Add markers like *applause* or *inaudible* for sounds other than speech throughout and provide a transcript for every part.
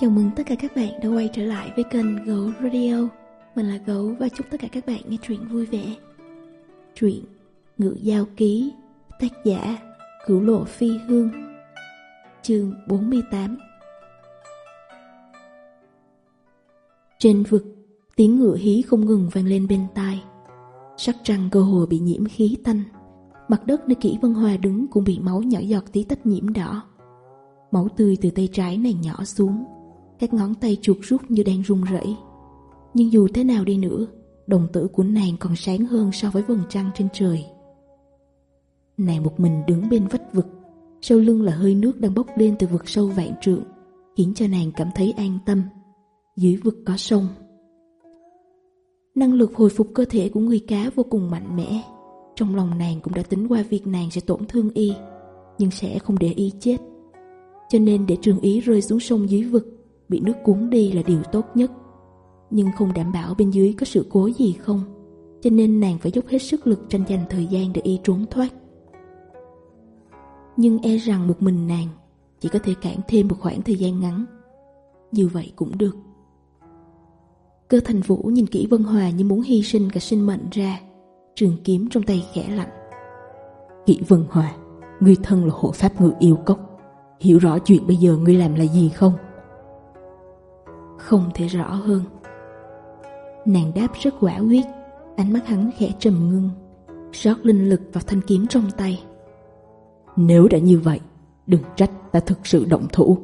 Chào mừng tất cả các bạn đã quay trở lại với kênh Gấu Radio. Mình là Gấu và chúc tất cả các bạn nghe truyện vui vẻ. Truyện Ngự Giao Ký Tác giả Cửu Lộ Phi Hương Chương 48 Trên vực, tiếng ngựa hí không ngừng vang lên bên tai. Sắc trăng cơ hồ bị nhiễm khí tanh. Mặt đất nơi kỹ vân hòa đứng cũng bị máu nhỏ giọt tí tách nhiễm đỏ. Máu tươi từ tay trái này nhỏ xuống. Các ngón tay chuột rút như đang run rẩy. Nhưng dù thế nào đi nữa, Đồng tử của nàng còn sáng hơn so với vầng trăng trên trời. Nàng một mình đứng bên vách vực, Sau lưng là hơi nước đang bốc lên từ vực sâu vạn trượng, Khiến cho nàng cảm thấy an tâm. Dưới vực có sông. Năng lực hồi phục cơ thể của người cá vô cùng mạnh mẽ. Trong lòng nàng cũng đã tính qua việc nàng sẽ tổn thương y, Nhưng sẽ không để y chết. Cho nên để trường ý rơi xuống sông dưới vực bị nước cuốn đi là điều tốt nhất. Nhưng không đảm bảo bên dưới có sự cố gì không, cho nên nàng phải dốc hết sức lực tranh giành thời gian để y trốn thoát. Nhưng e rằng một mình nàng chỉ có thể cản thêm một khoảng thời gian ngắn. Như vậy cũng được. Cơ thành vũ nhìn kỹ Vân Hòa như muốn hy sinh cả sinh mệnh ra, trường kiếm trong tay khẽ lạnh. kỹ Vân Hòa, người thân là hộ pháp ngự yêu cốc. Hiểu rõ chuyện bây giờ ngươi làm là gì không? không thể rõ hơn. Nàng đáp rất quả quyết ánh mắt hắn khẽ trầm ngưng rót linh lực vào thanh kiếm trong tay. Nếu đã như vậy đừng trách ta thực sự động thủ.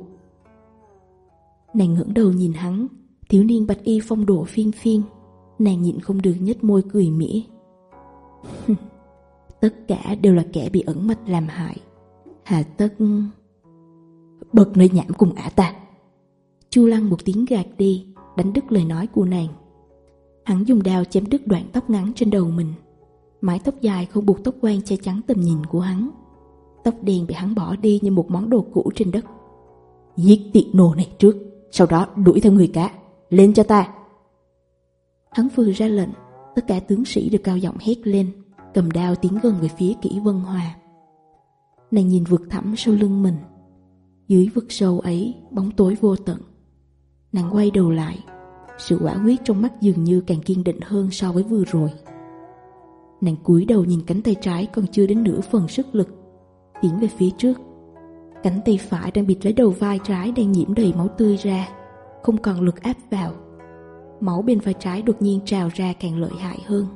Nàng ngẩng đầu nhìn hắn thiếu niên bạch y phong độ phiên phiên nàng nhịn không được nhếch môi cười mỉ. tất cả đều là kẻ bị ẩn mật làm hại. Hà tất bật nơi nhảm cùng ả ta. Chu Lăng một tiếng gạt đi, đánh đứt lời nói của nàng. Hắn dùng đao chém đứt đoạn tóc ngắn trên đầu mình. Mái tóc dài không buộc tóc quan che chắn tầm nhìn của hắn. Tóc đen bị hắn bỏ đi như một món đồ cũ trên đất. Giết tiện nồ này trước, sau đó đuổi theo người cá. Lên cho ta! Hắn vừa ra lệnh, tất cả tướng sĩ đều cao giọng hét lên, cầm đao tiến gần về phía kỹ vân hòa. Nàng nhìn vượt thẳm sau lưng mình. Dưới vực sâu ấy, bóng tối vô tận Nàng quay đầu lại, Sự quả quyết trong mắt dường như càng kiên định hơn so với vừa rồi. Nàng cúi đầu nhìn cánh tay trái còn chưa đến nửa phần sức lực, Tiến về phía trước. Cánh tay phải đang bịt lấy đầu vai trái đang nhiễm đầy máu tươi ra, Không còn lực áp vào. Máu bên vai trái đột nhiên trào ra càng lợi hại hơn.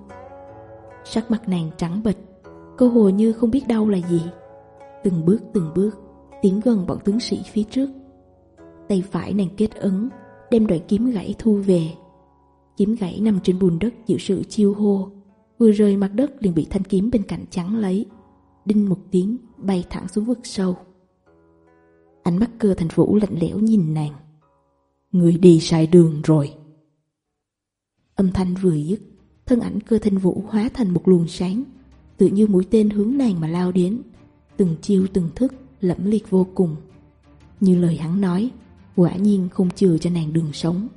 Sắc mặt nàng trắng bệch cô hồ như không biết đau là gì. Từng bước từng bước, Tiến gần bọn tướng sĩ phía trước. Tay phải nàng kết ứng đem đoạn kiếm gãy thu về. Kiếm gãy nằm trên bùn đất chịu sự chiêu hô, vừa rơi mặt đất liền bị thanh kiếm bên cạnh chắn lấy, đinh một tiếng bay thẳng xuống vực sâu. Ánh mắt cơ thành vũ lạnh lẽo nhìn nàng. Người đi sai đường rồi. Âm thanh vừa dứt, thân ảnh cơ thanh vũ hóa thành một luồng sáng, tự như mũi tên hướng nàng mà lao đến, từng chiêu từng thức lẫm liệt vô cùng. Như lời hắn nói, quả nhiên không chừa cho nàng đường sống.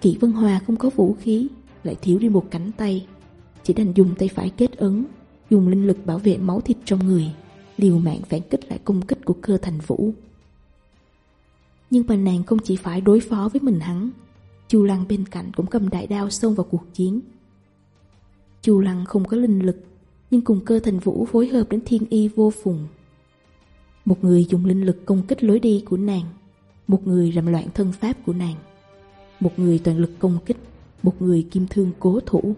Kỷ Vân Hòa không có vũ khí, lại thiếu đi một cánh tay, chỉ đành dùng tay phải kết ấn, dùng linh lực bảo vệ máu thịt trong người, liều mạng phản kích lại công kích của cơ thành vũ. Nhưng mà nàng không chỉ phải đối phó với mình hắn, Chu Lăng bên cạnh cũng cầm đại đao xông vào cuộc chiến. Chu Lăng không có linh lực, nhưng cùng cơ thành vũ phối hợp đến thiên y vô phùng. Một người dùng linh lực công kích lối đi của nàng một người rầm loạn thân pháp của nàng. Một người toàn lực công kích. Một người kim thương cố thủ.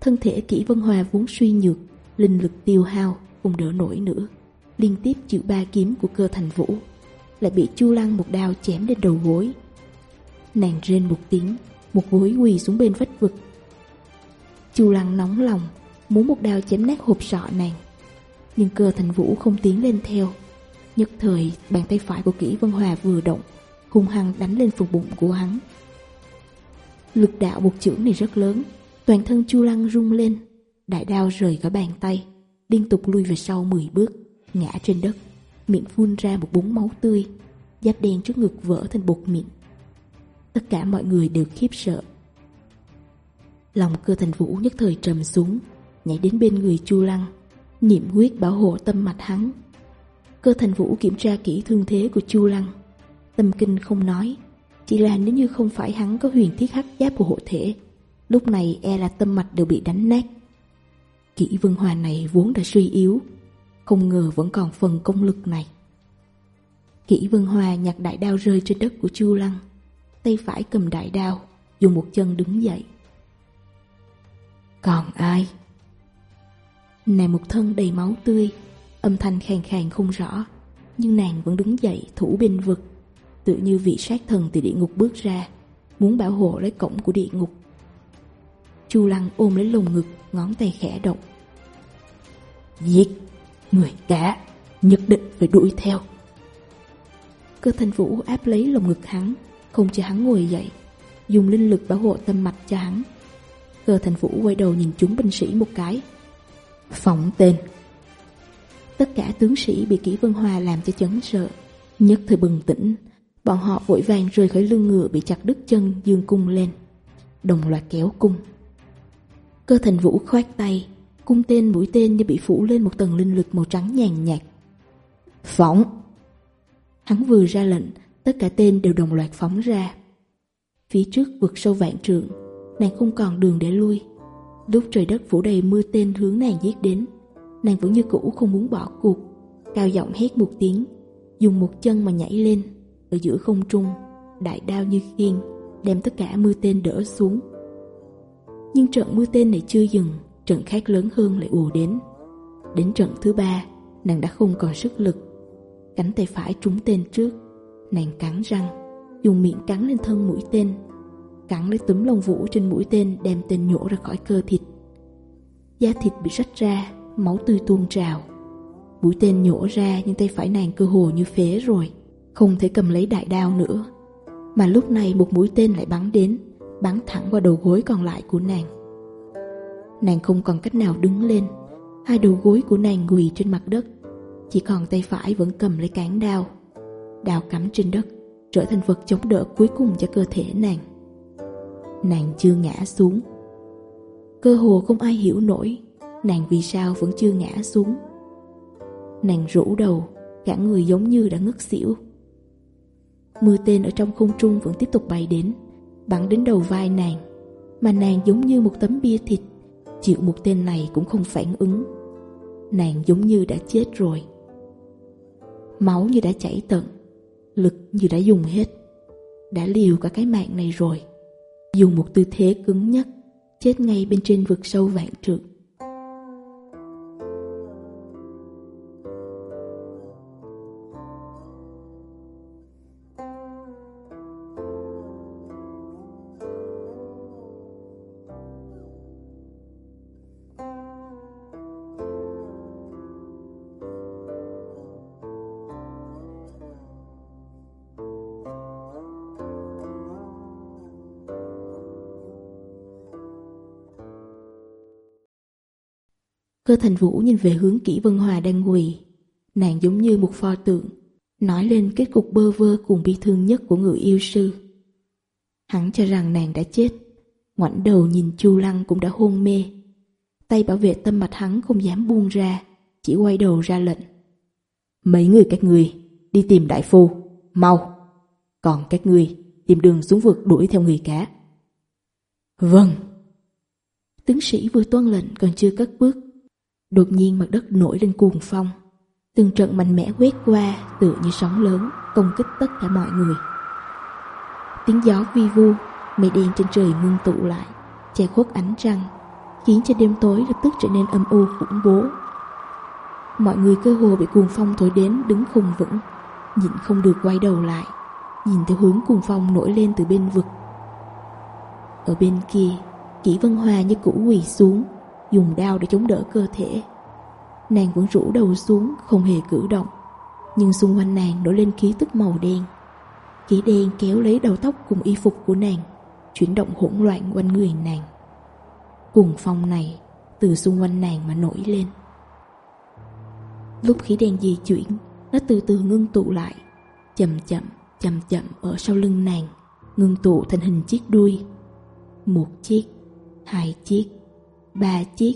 Thân thể kỹ vân hòa vốn suy nhược, Linh lực tiêu hao, Không đỡ nổi nữa. Liên tiếp chịu ba kiếm của cơ thành vũ, Lại bị chu lăng một đao chém đến đầu gối. Nàng rên một tiếng, Một gối quỳ xuống bên vách vực. Chu lăng nóng lòng, Muốn một đao chém nát hộp sọ nàng. Nhưng cơ thành vũ không tiến lên theo. Nhất thời, bàn tay phải của kỹ Vân Hòa vừa động, hung hăng đánh lên phần bụng của hắn. Lực đạo một chưởng này rất lớn, toàn thân Chu Lăng rung lên, đại đao rời cả bàn tay, liên tục lui về sau 10 bước, ngã trên đất, miệng phun ra một búng máu tươi, giáp đen trước ngực vỡ thành bột mịn. Tất cả mọi người đều khiếp sợ. Lòng cơ thành vũ nhất thời trầm xuống, nhảy đến bên người Chu Lăng, niệm quyết bảo hộ tâm mạch hắn Cơ thành vũ kiểm tra kỹ thương thế của Chu Lăng. Tâm kinh không nói, chỉ là nếu như không phải hắn có huyền thiết hắc giáp của hộ thể, lúc này e là tâm mạch đều bị đánh nát. Kỷ vân hòa này vốn đã suy yếu, không ngờ vẫn còn phần công lực này. Kỷ vân hòa nhặt đại đao rơi trên đất của Chu Lăng, tay phải cầm đại đao, dùng một chân đứng dậy. Còn ai? này một thân đầy máu tươi, âm thanh khàn khàn không rõ. Nhưng nàng vẫn đứng dậy thủ bên vực, tự như vị sát thần từ địa ngục bước ra, muốn bảo hộ lấy cổng của địa ngục. Chu Lăng ôm lấy lồng ngực, ngón tay khẽ động. Giết! Người cả! Nhất định phải đuổi theo! Cơ thanh vũ áp lấy lồng ngực hắn, không cho hắn ngồi dậy, dùng linh lực bảo hộ tâm mạch cho hắn. Cơ thành vũ quay đầu nhìn chúng binh sĩ một cái. Phóng tên! Tất cả tướng sĩ bị kỹ Vân Hòa làm cho chấn sợ. Nhất thời bừng tỉnh, bọn họ vội vàng rời khỏi lưng ngựa bị chặt đứt chân dương cung lên. Đồng loạt kéo cung. Cơ thành vũ khoát tay, cung tên mũi tên như bị phủ lên một tầng linh lực màu trắng nhàn nhạt. Phóng! Hắn vừa ra lệnh, tất cả tên đều đồng loạt phóng ra. Phía trước vượt sâu vạn trượng, nàng không còn đường để lui. Lúc trời đất phủ đầy mưa tên hướng nàng giết đến, nàng vẫn như cũ không muốn bỏ cuộc. Cao giọng hét một tiếng, dùng một chân mà nhảy lên, ở giữa không trung, đại đao như khiên, đem tất cả mưa tên đỡ xuống. Nhưng trận mưa tên này chưa dừng, trận khác lớn hơn lại ùa đến. Đến trận thứ ba, nàng đã không còn sức lực. Cánh tay phải trúng tên trước, nàng cắn răng, dùng miệng cắn lên thân mũi tên, cắn lấy tấm lông vũ trên mũi tên đem tên nhổ ra khỏi cơ thịt. Da thịt bị rách ra máu tươi tuôn trào. Mũi tên nhổ ra nhưng tay phải nàng cơ hồ như phế rồi, không thể cầm lấy đại đao nữa. Mà lúc này một mũi tên lại bắn đến, bắn thẳng vào đầu gối còn lại của nàng. Nàng không còn cách nào đứng lên, hai đầu gối của nàng quỳ trên mặt đất, chỉ còn tay phải vẫn cầm lấy cán đao. Đao cắm trên đất, trở thành vật chống đỡ cuối cùng cho cơ thể nàng. Nàng chưa ngã xuống, cơ hồ không ai hiểu nổi nàng vì sao vẫn chưa ngã xuống. Nàng rũ đầu, cả người giống như đã ngất xỉu. Mưa tên ở trong không trung vẫn tiếp tục bay đến, bắn đến đầu vai nàng, mà nàng giống như một tấm bia thịt, chịu một tên này cũng không phản ứng. Nàng giống như đã chết rồi. Máu như đã chảy tận, lực như đã dùng hết. Đã liều cả cái mạng này rồi. Dùng một tư thế cứng nhất chết ngay bên trên vực sâu vạn trượng. Cơ thành vũ nhìn về hướng kỹ vân hòa đang quỳ. Nàng giống như một pho tượng, nói lên kết cục bơ vơ cùng bi thương nhất của người yêu sư. Hắn cho rằng nàng đã chết, ngoảnh đầu nhìn chu lăng cũng đã hôn mê. Tay bảo vệ tâm mạch hắn không dám buông ra, chỉ quay đầu ra lệnh. Mấy người các người, đi tìm đại phu, mau. Còn các người, tìm đường xuống vực đuổi theo người cá. Vâng. Tướng sĩ vừa tuân lệnh còn chưa cất bước, Đột nhiên mặt đất nổi lên cuồng phong. Từng trận mạnh mẽ quét qua, Tựa như sóng lớn, Công kích tất cả mọi người. Tiếng gió vi vu, Mây đen trên trời ngưng tụ lại, Che khuất ánh trăng, Khiến cho đêm tối lập tức trở nên âm u khủng bố. Mọi người cơ hồ bị cuồng phong thổi đến Đứng không vững Nhìn không được quay đầu lại, Nhìn theo hướng cuồng phong nổi lên từ bên vực. Ở bên kia, Kỷ Vân Hòa như cũ quỳ xuống dùng đao để chống đỡ cơ thể. Nàng vẫn rũ đầu xuống, không hề cử động. Nhưng xung quanh nàng nổi lên khí tức màu đen. Khí đen kéo lấy đầu tóc cùng y phục của nàng, chuyển động hỗn loạn quanh người nàng. Cuồng phong này từ xung quanh nàng mà nổi lên. Lúc khí đen di chuyển, nó từ từ ngưng tụ lại, chậm chậm, chậm chậm ở sau lưng nàng, ngưng tụ thành hình chiếc đuôi. Một chiếc, hai chiếc, ba chiếc.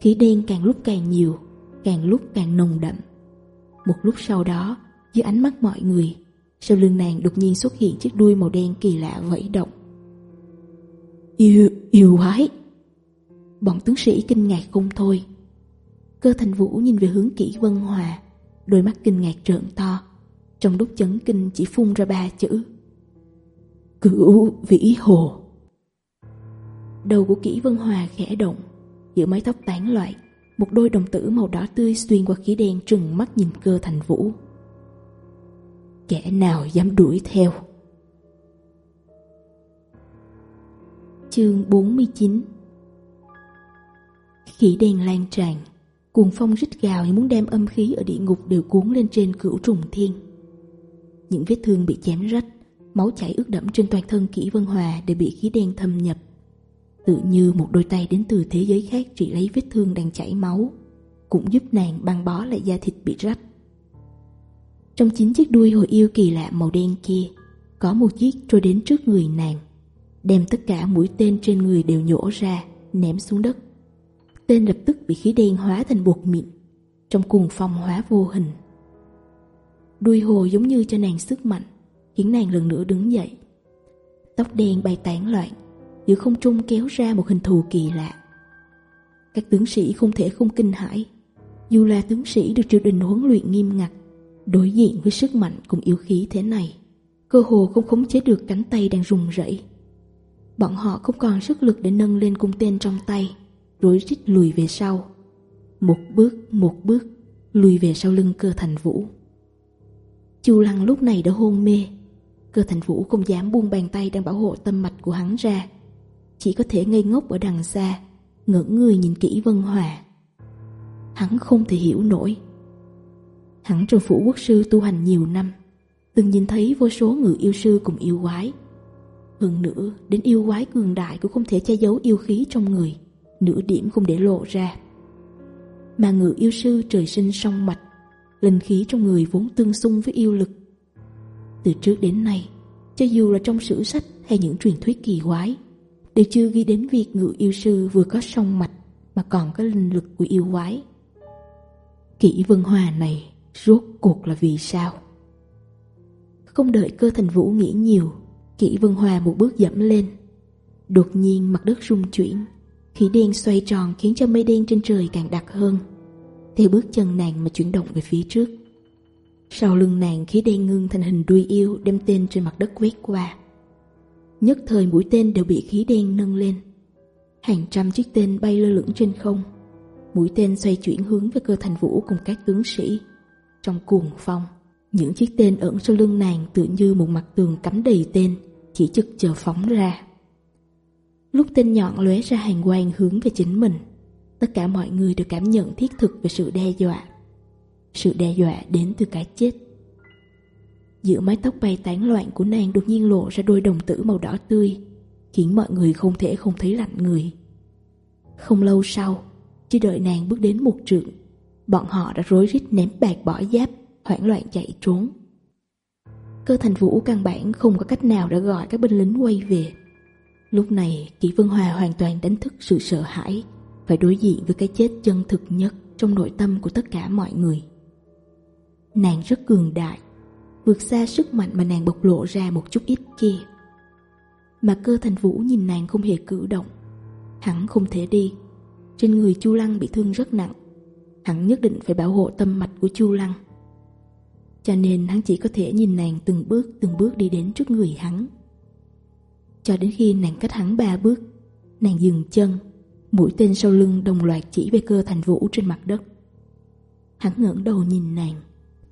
Khí đen càng lúc càng nhiều, càng lúc càng nồng đậm. Một lúc sau đó, dưới ánh mắt mọi người, sau lưng nàng đột nhiên xuất hiện chiếc đuôi màu đen kỳ lạ vẫy động. Yêu, yêu quái! Bọn tướng sĩ kinh ngạc không thôi. Cơ thành vũ nhìn về hướng kỹ vân hòa, đôi mắt kinh ngạc trợn to. Trong lúc chấn kinh chỉ phun ra ba chữ. Cửu vĩ hồ! Đầu của kỹ Vân Hòa khẽ động, Giữa mái tóc tán loạn, Một đôi đồng tử màu đỏ tươi xuyên qua khí đen trừng mắt nhìn cơ thành vũ. Kẻ nào dám đuổi theo? Chương 49 Khí đen lan tràn, Cuồng phong rít gào như muốn đem âm khí ở địa ngục đều cuốn lên trên cửu trùng thiên. Những vết thương bị chém rách, Máu chảy ướt đẫm trên toàn thân Kỷ Vân Hòa đều bị khí đen thâm nhập. Tự như một đôi tay đến từ thế giới khác trị lấy vết thương đang chảy máu, Cũng giúp nàng băng bó lại da thịt bị rách. Trong chín chiếc đuôi hồi yêu kỳ lạ màu đen kia, Có một chiếc trôi đến trước người nàng, Đem tất cả mũi tên trên người đều nhổ ra, Ném xuống đất. Tên lập tức bị khí đen hóa thành bột mịn, Trong cuồng phong hóa vô hình. Đuôi hồ giống như cho nàng sức mạnh, Khiến nàng lần nữa đứng dậy. Tóc đen bay tán loạn giữa không trung kéo ra một hình thù kỳ lạ. Các tướng sĩ không thể không kinh hãi, dù là tướng sĩ được triều đình huấn luyện nghiêm ngặt, đối diện với sức mạnh cùng yếu khí thế này, cơ hồ không khống chế được cánh tay đang run rẩy. Bọn họ không còn sức lực để nâng lên cung tên trong tay, rối rít lùi về sau. Một bước, một bước, lùi về sau lưng cơ thành vũ. Chu Lăng lúc này đã hôn mê, cơ thành vũ không dám buông bàn tay đang bảo hộ tâm mạch của hắn ra, chỉ có thể ngây ngốc ở đằng xa, ngẩn người nhìn kỹ Vân Hòa. Hắn không thể hiểu nổi. Hắn trong phủ quốc sư tu hành nhiều năm, từng nhìn thấy vô số người yêu sư cùng yêu quái. Hơn nữa, đến yêu quái cường đại cũng không thể che giấu yêu khí trong người, nửa điểm không để lộ ra. Mà ngự yêu sư trời sinh song mạch, linh khí trong người vốn tương xung với yêu lực. Từ trước đến nay, cho dù là trong sử sách hay những truyền thuyết kỳ quái, đều chưa ghi đến việc ngự yêu sư vừa có sông mạch mà còn có linh lực của yêu quái. Kỷ Vân Hòa này rốt cuộc là vì sao? Không đợi cơ thành vũ nghĩ nhiều, Kỷ Vân Hòa một bước dẫm lên. Đột nhiên mặt đất rung chuyển, khí đen xoay tròn khiến cho mây đen trên trời càng đặc hơn. Theo bước chân nàng mà chuyển động về phía trước. Sau lưng nàng khí đen ngưng thành hình đuôi yêu đem tên trên mặt đất quét qua nhất thời mũi tên đều bị khí đen nâng lên. Hàng trăm chiếc tên bay lơ lửng trên không. Mũi tên xoay chuyển hướng về cơ thành vũ cùng các tướng sĩ. Trong cuồng phong, những chiếc tên ẩn sau lưng nàng tự như một mặt tường cắm đầy tên, chỉ chực chờ phóng ra. Lúc tên nhọn lóe ra hàng quang hướng về chính mình, tất cả mọi người đều cảm nhận thiết thực về sự đe dọa. Sự đe dọa đến từ cái chết. Giữa mái tóc bay tán loạn của nàng đột nhiên lộ ra đôi đồng tử màu đỏ tươi, khiến mọi người không thể không thấy lạnh người. Không lâu sau, chỉ đợi nàng bước đến một trượng, bọn họ đã rối rít ném bạc bỏ giáp, hoảng loạn chạy trốn. Cơ thành vũ căn bản không có cách nào đã gọi các binh lính quay về. Lúc này, Kỷ Vân Hòa hoàn toàn đánh thức sự sợ hãi, phải đối diện với cái chết chân thực nhất trong nội tâm của tất cả mọi người. Nàng rất cường đại, vượt xa sức mạnh mà nàng bộc lộ ra một chút ít kia. Mà cơ thành vũ nhìn nàng không hề cử động, hắn không thể đi. Trên người Chu Lăng bị thương rất nặng, hắn nhất định phải bảo hộ tâm mạch của Chu Lăng. Cho nên hắn chỉ có thể nhìn nàng từng bước từng bước đi đến trước người hắn. Cho đến khi nàng cách hắn ba bước, nàng dừng chân, mũi tên sau lưng đồng loạt chỉ về cơ thành vũ trên mặt đất. Hắn ngẩng đầu nhìn nàng.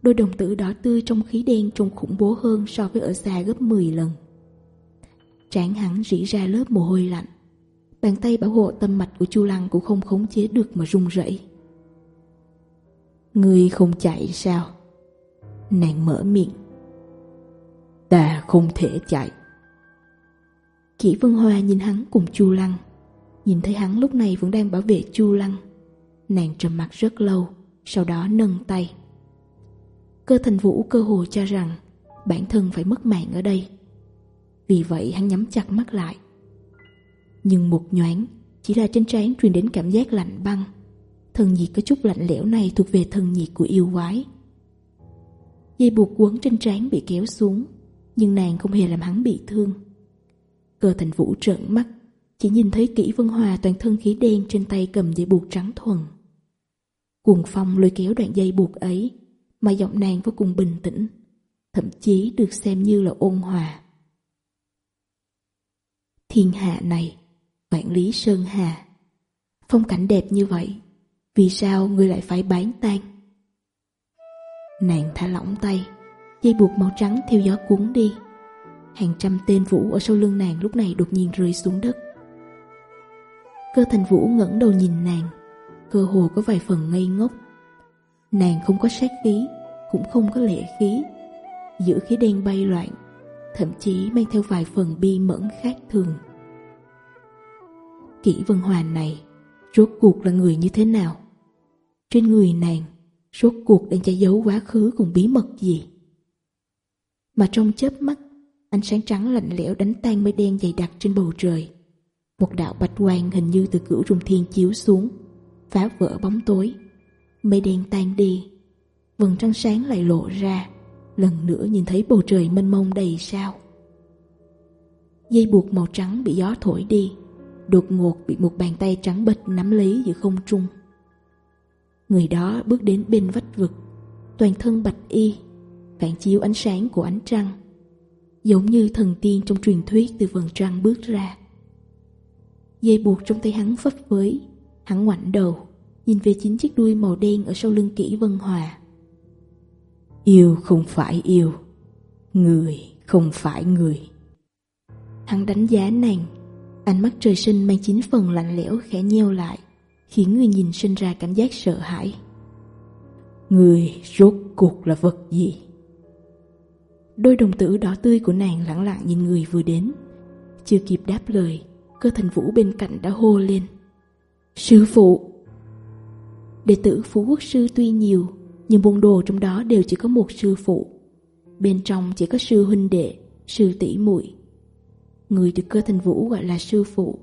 Đôi đồng tử đỏ tươi trong khí đen trông khủng bố hơn so với ở xa gấp 10 lần. Tráng hắn rỉ ra lớp mồ hôi lạnh. Bàn tay bảo hộ tâm mạch của Chu Lăng cũng không khống chế được mà run rẩy. Người không chạy sao? Nàng mở miệng. Ta không thể chạy. Kỷ Vân Hoa nhìn hắn cùng Chu Lăng. Nhìn thấy hắn lúc này vẫn đang bảo vệ Chu Lăng. Nàng trầm mặt rất lâu, sau đó nâng tay cơ thành vũ cơ hồ cho rằng bản thân phải mất mạng ở đây. Vì vậy hắn nhắm chặt mắt lại. Nhưng một nhoáng, chỉ là trên trán truyền đến cảm giác lạnh băng. Thần nhiệt có chút lạnh lẽo này thuộc về thần nhiệt của yêu quái. Dây buộc quấn trên trán bị kéo xuống, nhưng nàng không hề làm hắn bị thương. Cơ thành vũ trợn mắt, chỉ nhìn thấy kỹ vân hòa toàn thân khí đen trên tay cầm dây buộc trắng thuần. Cuồng phong lôi kéo đoạn dây buộc ấy, mà giọng nàng vô cùng bình tĩnh, thậm chí được xem như là ôn hòa. Thiên hạ này, quản lý sơn hà, phong cảnh đẹp như vậy, vì sao người lại phải bán tan? Nàng thả lỏng tay, dây buộc màu trắng theo gió cuốn đi. Hàng trăm tên vũ ở sau lưng nàng lúc này đột nhiên rơi xuống đất. Cơ thành vũ ngẩng đầu nhìn nàng, cơ hồ có vài phần ngây ngốc Nàng không có sát khí, cũng không có lệ khí, giữ khí đen bay loạn, thậm chí mang theo vài phần bi mẫn khác thường. Kỷ Vân Hoàn này, rốt cuộc là người như thế nào? Trên người nàng, rốt cuộc đang che giấu quá khứ cùng bí mật gì? Mà trong chớp mắt, ánh sáng trắng lạnh lẽo đánh tan mây đen dày đặc trên bầu trời. Một đạo bạch quang hình như từ cửu trùng thiên chiếu xuống, phá vỡ bóng tối mây đen tan đi. Vầng trăng sáng lại lộ ra. Lần nữa nhìn thấy bầu trời mênh mông đầy sao. Dây buộc màu trắng bị gió thổi đi. Đột ngột bị một bàn tay trắng bệch nắm lấy giữa không trung. Người đó bước đến bên vách vực. Toàn thân bạch y phản chiếu ánh sáng của ánh trăng. Giống như thần tiên trong truyền thuyết từ vầng trăng bước ra. Dây buộc trong tay hắn phấp với, hắn ngoảnh đầu nhìn về chính chiếc đuôi màu đen ở sau lưng kỹ Vân Hòa. Yêu không phải yêu, người không phải người. Hắn đánh giá nàng, ánh mắt trời sinh mang chín phần lạnh lẽo khẽ nheo lại, khiến người nhìn sinh ra cảm giác sợ hãi. Người rốt cuộc là vật gì? Đôi đồng tử đỏ tươi của nàng lẳng lặng nhìn người vừa đến. Chưa kịp đáp lời, cơ thành vũ bên cạnh đã hô lên. Sư phụ! Đệ tử Phú Quốc Sư tuy nhiều, nhưng môn đồ trong đó đều chỉ có một sư phụ. Bên trong chỉ có sư huynh đệ, sư tỷ muội. Người được cơ thành vũ gọi là sư phụ.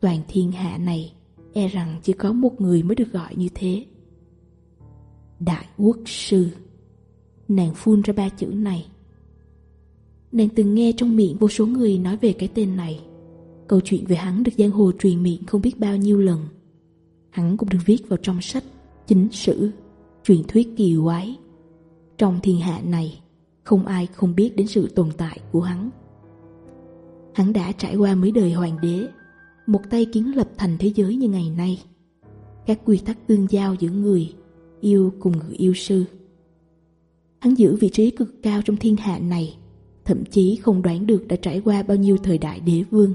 Toàn thiên hạ này, e rằng chỉ có một người mới được gọi như thế. Đại Quốc Sư Nàng phun ra ba chữ này. Nàng từng nghe trong miệng vô số người nói về cái tên này. Câu chuyện về hắn được giang hồ truyền miệng không biết bao nhiêu lần hắn cũng được viết vào trong sách chính sử, truyền thuyết kỳ quái. Trong thiên hạ này, không ai không biết đến sự tồn tại của hắn. Hắn đã trải qua mấy đời hoàng đế, một tay kiến lập thành thế giới như ngày nay. Các quy tắc tương giao giữa người yêu cùng người yêu sư. Hắn giữ vị trí cực cao trong thiên hạ này, thậm chí không đoán được đã trải qua bao nhiêu thời đại đế vương.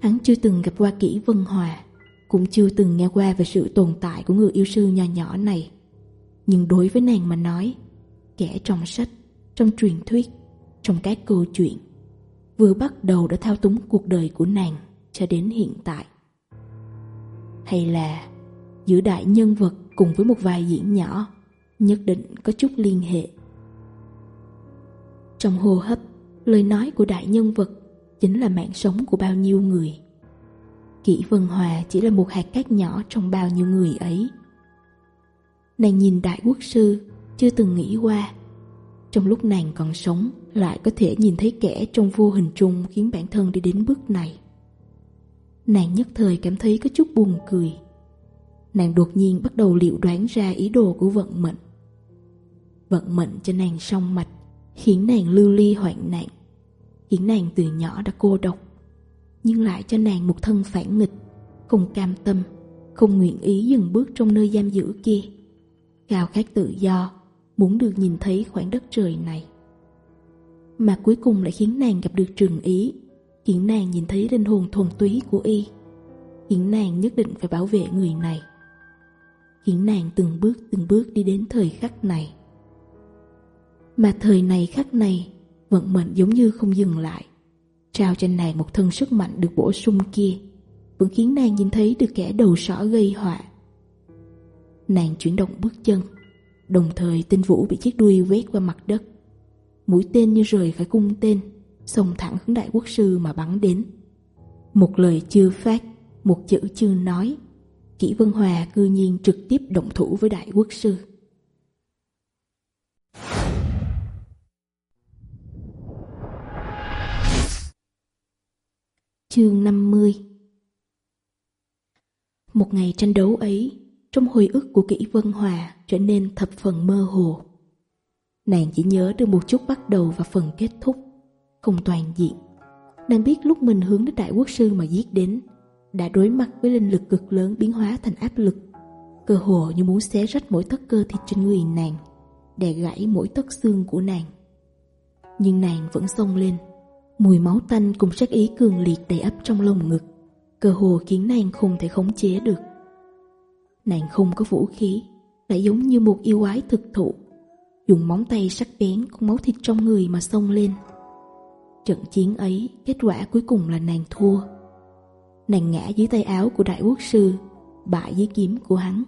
Hắn chưa từng gặp qua kỹ vân hòa, cũng chưa từng nghe qua về sự tồn tại của người yêu sư nhỏ nhỏ này. Nhưng đối với nàng mà nói Kẻ trong sách, trong truyền thuyết, trong các câu chuyện Vừa bắt đầu đã thao túng cuộc đời của nàng cho đến hiện tại. Hay là giữa đại nhân vật cùng với một vài diễn nhỏ Nhất định có chút liên hệ. Trong hô hấp, lời nói của đại nhân vật chính là mạng sống của bao nhiêu người. Kỷ Vân Hòa chỉ là một hạt cát nhỏ trong bao nhiêu người ấy. Nàng nhìn đại quốc sư, chưa từng nghĩ qua. Trong lúc nàng còn sống, lại có thể nhìn thấy kẻ trong vô hình chung khiến bản thân đi đến bước này. Nàng nhất thời cảm thấy có chút buồn cười. Nàng đột nhiên bắt đầu liệu đoán ra ý đồ của vận mệnh. Vận mệnh cho nàng song mạch, khiến nàng lưu ly hoạn nạn, khiến nàng từ nhỏ đã cô độc nhưng lại cho nàng một thân phản nghịch, không cam tâm, không nguyện ý dừng bước trong nơi giam giữ kia. cao khát tự do, muốn được nhìn thấy khoảng đất trời này. Mà cuối cùng lại khiến nàng gặp được trường ý, khiến nàng nhìn thấy linh hồn thuần túy của y, khiến nàng nhất định phải bảo vệ người này. Khiến nàng từng bước từng bước đi đến thời khắc này. Mà thời này khắc này, vận mệnh giống như không dừng lại trao cho nàng một thân sức mạnh được bổ sung kia, vẫn khiến nàng nhìn thấy được kẻ đầu sỏ gây họa. Nàng chuyển động bước chân, đồng thời tên vũ bị chiếc đuôi vét qua mặt đất. Mũi tên như rời khỏi cung tên, xông thẳng hướng đại quốc sư mà bắn đến. Một lời chưa phát, một chữ chưa nói, Kỷ Vân Hòa cư nhiên trực tiếp động thủ với đại quốc sư. chương 50 Một ngày tranh đấu ấy, trong hồi ức của kỹ Vân Hòa trở nên thập phần mơ hồ. Nàng chỉ nhớ được một chút bắt đầu và phần kết thúc, không toàn diện. Nàng biết lúc mình hướng đến đại quốc sư mà giết đến, đã đối mặt với linh lực cực lớn biến hóa thành áp lực, cơ hồ như muốn xé rách mỗi tấc cơ thịt trên người nàng, đè gãy mỗi tấc xương của nàng. Nhưng nàng vẫn xông lên, Mùi máu tanh cùng sắc ý cường liệt đầy ấp trong lồng ngực, Cơ hồ khiến nàng không thể khống chế được. Nàng không có vũ khí, Lại giống như một yêu quái thực thụ. Dùng móng tay sắc bén con máu thịt trong người mà xông lên. Trận chiến ấy, kết quả cuối cùng là nàng thua. Nàng ngã dưới tay áo của đại quốc sư, Bại dưới kiếm của hắn.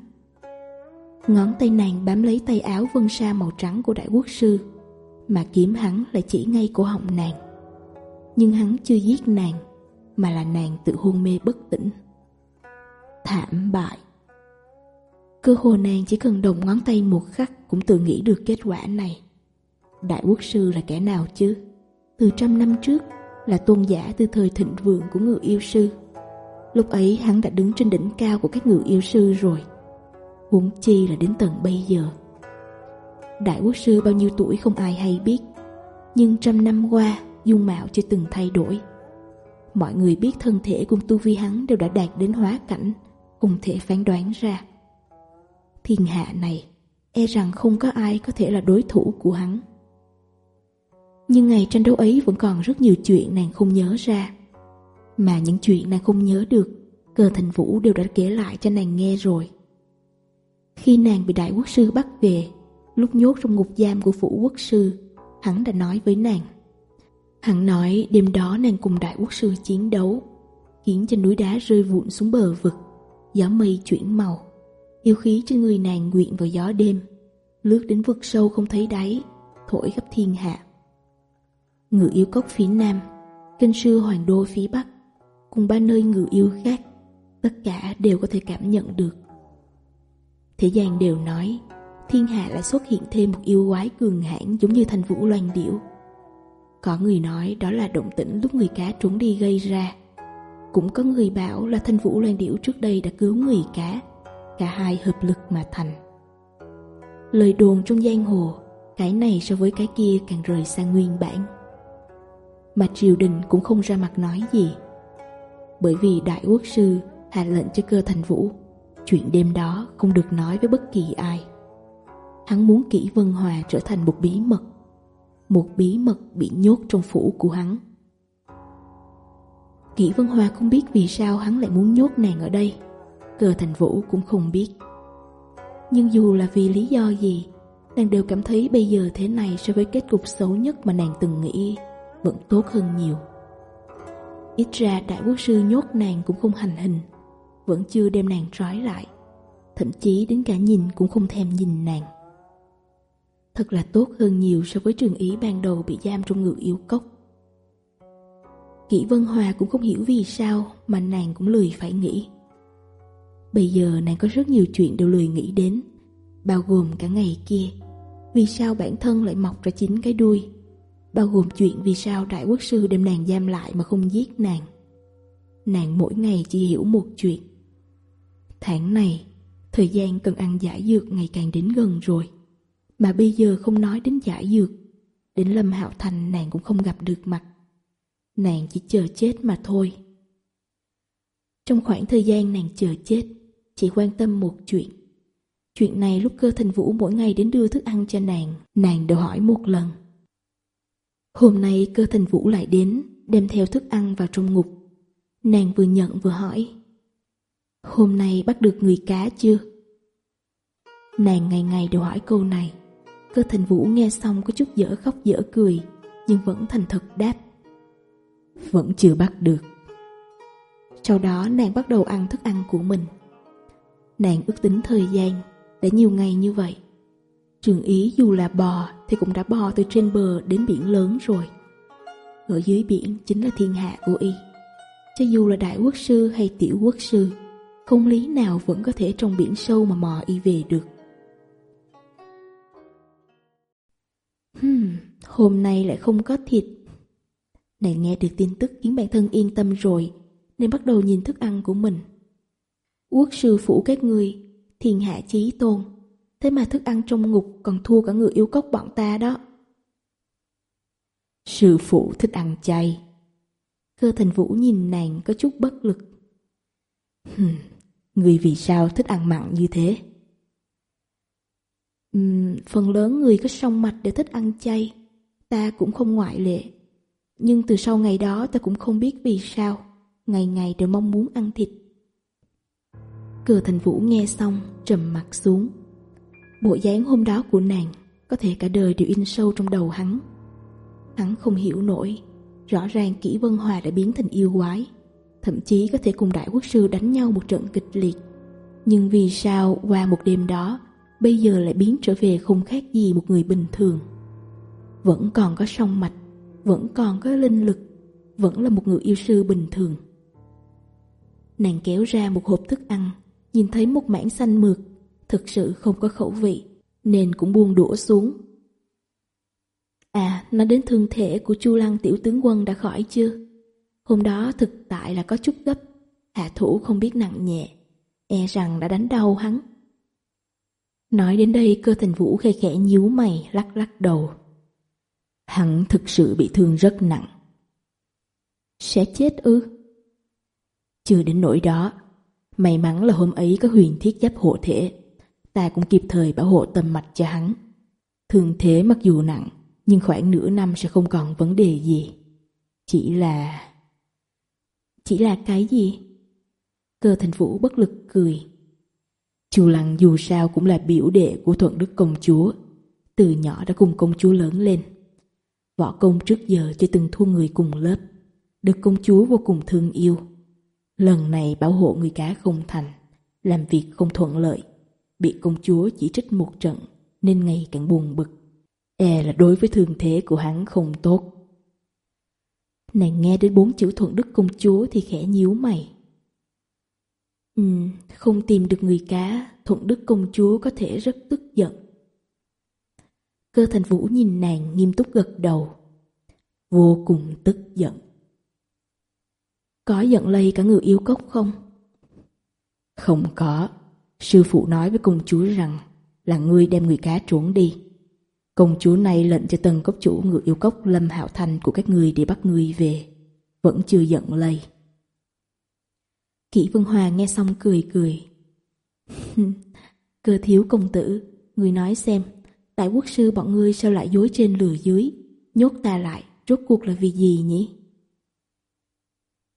Ngón tay nàng bám lấy tay áo vân sa màu trắng của đại quốc sư, Mà kiếm hắn lại chỉ ngay của họng nàng nhưng hắn chưa giết nàng, mà là nàng tự hôn mê bất tỉnh. Thảm bại Cơ hồ nàng chỉ cần đồng ngón tay một khắc cũng tự nghĩ được kết quả này. Đại quốc sư là kẻ nào chứ? Từ trăm năm trước là tôn giả từ thời thịnh vượng của người yêu sư. Lúc ấy hắn đã đứng trên đỉnh cao của các người yêu sư rồi. Huống chi là đến tận bây giờ. Đại quốc sư bao nhiêu tuổi không ai hay biết. Nhưng trăm năm qua, dung mạo chưa từng thay đổi. Mọi người biết thân thể cùng tu vi hắn đều đã đạt đến hóa cảnh, không thể phán đoán ra. Thiên hạ này, e rằng không có ai có thể là đối thủ của hắn. Nhưng ngày tranh đấu ấy vẫn còn rất nhiều chuyện nàng không nhớ ra. Mà những chuyện nàng không nhớ được, cờ thành vũ đều đã kể lại cho nàng nghe rồi. Khi nàng bị đại quốc sư bắt về, lúc nhốt trong ngục giam của phủ quốc sư, hắn đã nói với nàng. Hắn nói đêm đó nàng cùng đại quốc sư chiến đấu, khiến cho núi đá rơi vụn xuống bờ vực, gió mây chuyển màu. Yêu khí trên người nàng nguyện vào gió đêm, lướt đến vực sâu không thấy đáy, thổi khắp thiên hạ. Ngự yêu cốc phía nam, kênh sư hoàng đô phía bắc, cùng ba nơi ngự yêu khác, tất cả đều có thể cảm nhận được. Thế gian đều nói, thiên hạ lại xuất hiện thêm một yêu quái cường hãn giống như thành vũ loan điểu có người nói đó là động tĩnh lúc người cá trốn đi gây ra. Cũng có người bảo là thanh vũ loan điểu trước đây đã cứu người cá. Cả hai hợp lực mà thành. Lời đồn trong giang hồ, cái này so với cái kia càng rời xa nguyên bản. Mà triều đình cũng không ra mặt nói gì. Bởi vì đại quốc sư hạ lệnh cho cơ thành vũ, chuyện đêm đó không được nói với bất kỳ ai. Hắn muốn kỹ vân hòa trở thành một bí mật một bí mật bị nhốt trong phủ của hắn. Kỷ Vân Hoa không biết vì sao hắn lại muốn nhốt nàng ở đây. Cờ Thành Vũ cũng không biết. Nhưng dù là vì lý do gì, nàng đều cảm thấy bây giờ thế này so với kết cục xấu nhất mà nàng từng nghĩ vẫn tốt hơn nhiều. Ít ra đại quốc sư nhốt nàng cũng không hành hình, vẫn chưa đem nàng trói lại. Thậm chí đến cả nhìn cũng không thèm nhìn nàng thật là tốt hơn nhiều so với trường ý ban đầu bị giam trong ngựa yêu cốc. Kỷ Vân Hòa cũng không hiểu vì sao mà nàng cũng lười phải nghĩ. Bây giờ nàng có rất nhiều chuyện đều lười nghĩ đến, bao gồm cả ngày kia. Vì sao bản thân lại mọc ra chính cái đuôi? Bao gồm chuyện vì sao đại quốc sư đem nàng giam lại mà không giết nàng. Nàng mỗi ngày chỉ hiểu một chuyện. Tháng này, thời gian cần ăn giải dược ngày càng đến gần rồi. Mà bây giờ không nói đến giải dược, Đến Lâm Hạo Thành nàng cũng không gặp được mặt. Nàng chỉ chờ chết mà thôi. Trong khoảng thời gian nàng chờ chết, Chỉ quan tâm một chuyện. Chuyện này lúc cơ thành vũ mỗi ngày đến đưa thức ăn cho nàng Nàng đều hỏi một lần. Hôm nay cơ thành vũ lại đến, Đem theo thức ăn vào trong ngục. Nàng vừa nhận vừa hỏi, Hôm nay bắt được người cá chưa? Nàng ngày ngày đều hỏi câu này. Cơ thành vũ nghe xong có chút dở khóc dở cười, Nhưng vẫn thành thật đáp. Vẫn chưa bắt được. Sau đó nàng bắt đầu ăn thức ăn của mình. Nàng ước tính thời gian Đã nhiều ngày như vậy. Trường Ý dù là bò Thì cũng đã bò từ trên bờ đến biển lớn rồi. Ở dưới biển chính là thiên hạ của Y. Cho dù là đại quốc sư hay tiểu quốc sư, Không lý nào vẫn có thể trong biển sâu mà mò Y về được. Hmm, hôm nay lại không có thịt. Nàng nghe được tin tức khiến bản thân yên tâm rồi, nên bắt đầu nhìn thức ăn của mình. Quốc sư phủ các người, thiên hạ chí tôn. Thế mà thức ăn trong ngục còn thua cả người yêu cốc bọn ta đó. Sư phụ thích ăn chay. Cơ thành vũ nhìn nàng có chút bất lực. Hừm, người vì sao thích ăn mặn như thế? Uhm, phần lớn người có sông mạch đều thích ăn chay, ta cũng không ngoại lệ. Nhưng từ sau ngày đó ta cũng không biết vì sao, ngày ngày đều mong muốn ăn thịt. Cờ thành vũ nghe xong, trầm mặt xuống. Bộ dáng hôm đó của nàng có thể cả đời đều in sâu trong đầu hắn. Hắn không hiểu nổi, rõ ràng kỹ vân hòa đã biến thành yêu quái, thậm chí có thể cùng đại quốc sư đánh nhau một trận kịch liệt. Nhưng vì sao qua một đêm đó, bây giờ lại biến trở về không khác gì một người bình thường. Vẫn còn có song mạch, vẫn còn có linh lực, vẫn là một người yêu sư bình thường. Nàng kéo ra một hộp thức ăn, nhìn thấy một mảng xanh mượt, thực sự không có khẩu vị, nên cũng buông đũa xuống. À, nó đến thương thể của Chu Lăng tiểu tướng quân đã khỏi chưa? Hôm đó thực tại là có chút gấp, hạ thủ không biết nặng nhẹ, e rằng đã đánh đau hắn. Nói đến đây cơ thành vũ khẽ khẽ nhíu mày lắc lắc đầu. Hắn thực sự bị thương rất nặng. Sẽ chết ư? Chưa đến nỗi đó. May mắn là hôm ấy có huyền thiết giáp hộ thể. Ta cũng kịp thời bảo hộ tâm mạch cho hắn. thường thế mặc dù nặng, nhưng khoảng nửa năm sẽ không còn vấn đề gì. Chỉ là... Chỉ là cái gì? Cơ thành vũ bất lực cười. Chu Lăng dù sao cũng là biểu đệ của Thuận Đức Công Chúa, từ nhỏ đã cùng công chúa lớn lên. Võ công trước giờ chưa từng thua người cùng lớp, được công chúa vô cùng thương yêu. Lần này bảo hộ người cá không thành, làm việc không thuận lợi, bị công chúa chỉ trích một trận nên ngày càng buồn bực. E là đối với thương thế của hắn không tốt. Nàng nghe đến bốn chữ thuận đức công chúa thì khẽ nhíu mày. Ừ, không tìm được người cá, Thuận Đức công chúa có thể rất tức giận. Cơ thành vũ nhìn nàng nghiêm túc gật đầu. Vô cùng tức giận. Có giận lây cả người yêu cốc không? Không có. Sư phụ nói với công chúa rằng là ngươi đem người cá trốn đi. Công chúa này lệnh cho tần cốc chủ người yêu cốc Lâm Hạo Thành của các ngươi để bắt ngươi về. Vẫn chưa giận lây. Kỷ Vân Hòa nghe xong cười cười. *laughs* Cơ thiếu công tử, người nói xem, đại quốc sư bọn ngươi sao lại dối trên lừa dưới, nhốt ta lại, rốt cuộc là vì gì nhỉ?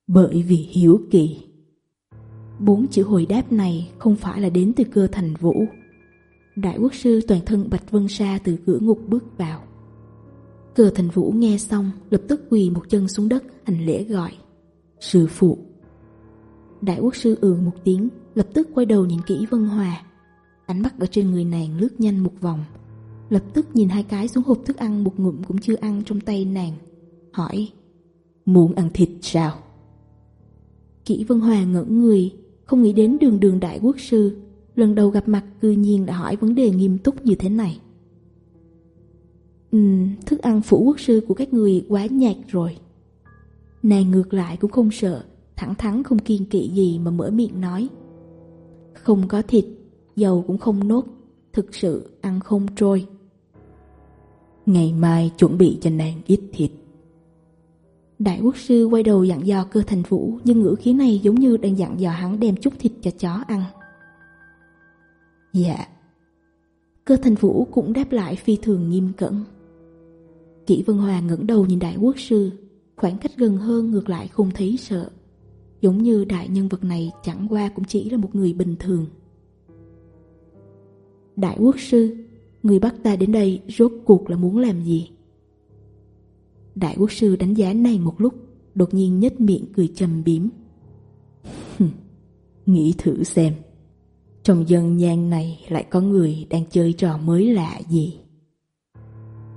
Bởi vì hiếu kỳ. Bốn chữ hồi đáp này không phải là đến từ cơ thành vũ. Đại quốc sư toàn thân Bạch Vân Sa từ cửa ngục bước vào. Cơ thành vũ nghe xong lập tức quỳ một chân xuống đất hành lễ gọi. Sư phụ Đại quốc sư ừ một tiếng, lập tức quay đầu nhìn kỹ Vân Hòa. Ánh mắt ở trên người nàng lướt nhanh một vòng. Lập tức nhìn hai cái xuống hộp thức ăn một ngụm cũng chưa ăn trong tay nàng. Hỏi, muốn ăn thịt sao? Kỹ Vân Hòa ngỡ người, không nghĩ đến đường đường đại quốc sư. Lần đầu gặp mặt cư nhiên đã hỏi vấn đề nghiêm túc như thế này. Ừm, thức ăn phủ quốc sư của các người quá nhạt rồi. Nàng ngược lại cũng không sợ, thẳng thắn không kiên kỵ gì mà mở miệng nói. Không có thịt, dầu cũng không nốt, thực sự ăn không trôi. Ngày mai chuẩn bị cho nàng ít thịt. Đại quốc sư quay đầu dặn dò cơ thành vũ nhưng ngữ khí này giống như đang dặn dò hắn đem chút thịt cho chó ăn. Dạ. Cơ thành vũ cũng đáp lại phi thường nghiêm cẩn. Kỷ Vân Hòa ngẩng đầu nhìn đại quốc sư, khoảng cách gần hơn ngược lại không thấy sợ giống như đại nhân vật này chẳng qua cũng chỉ là một người bình thường. Đại quốc sư, người bắt ta đến đây rốt cuộc là muốn làm gì? Đại quốc sư đánh giá này một lúc, đột nhiên nhếch miệng cười trầm biếm. Nghĩ thử xem, trong dân gian này lại có người đang chơi trò mới lạ gì?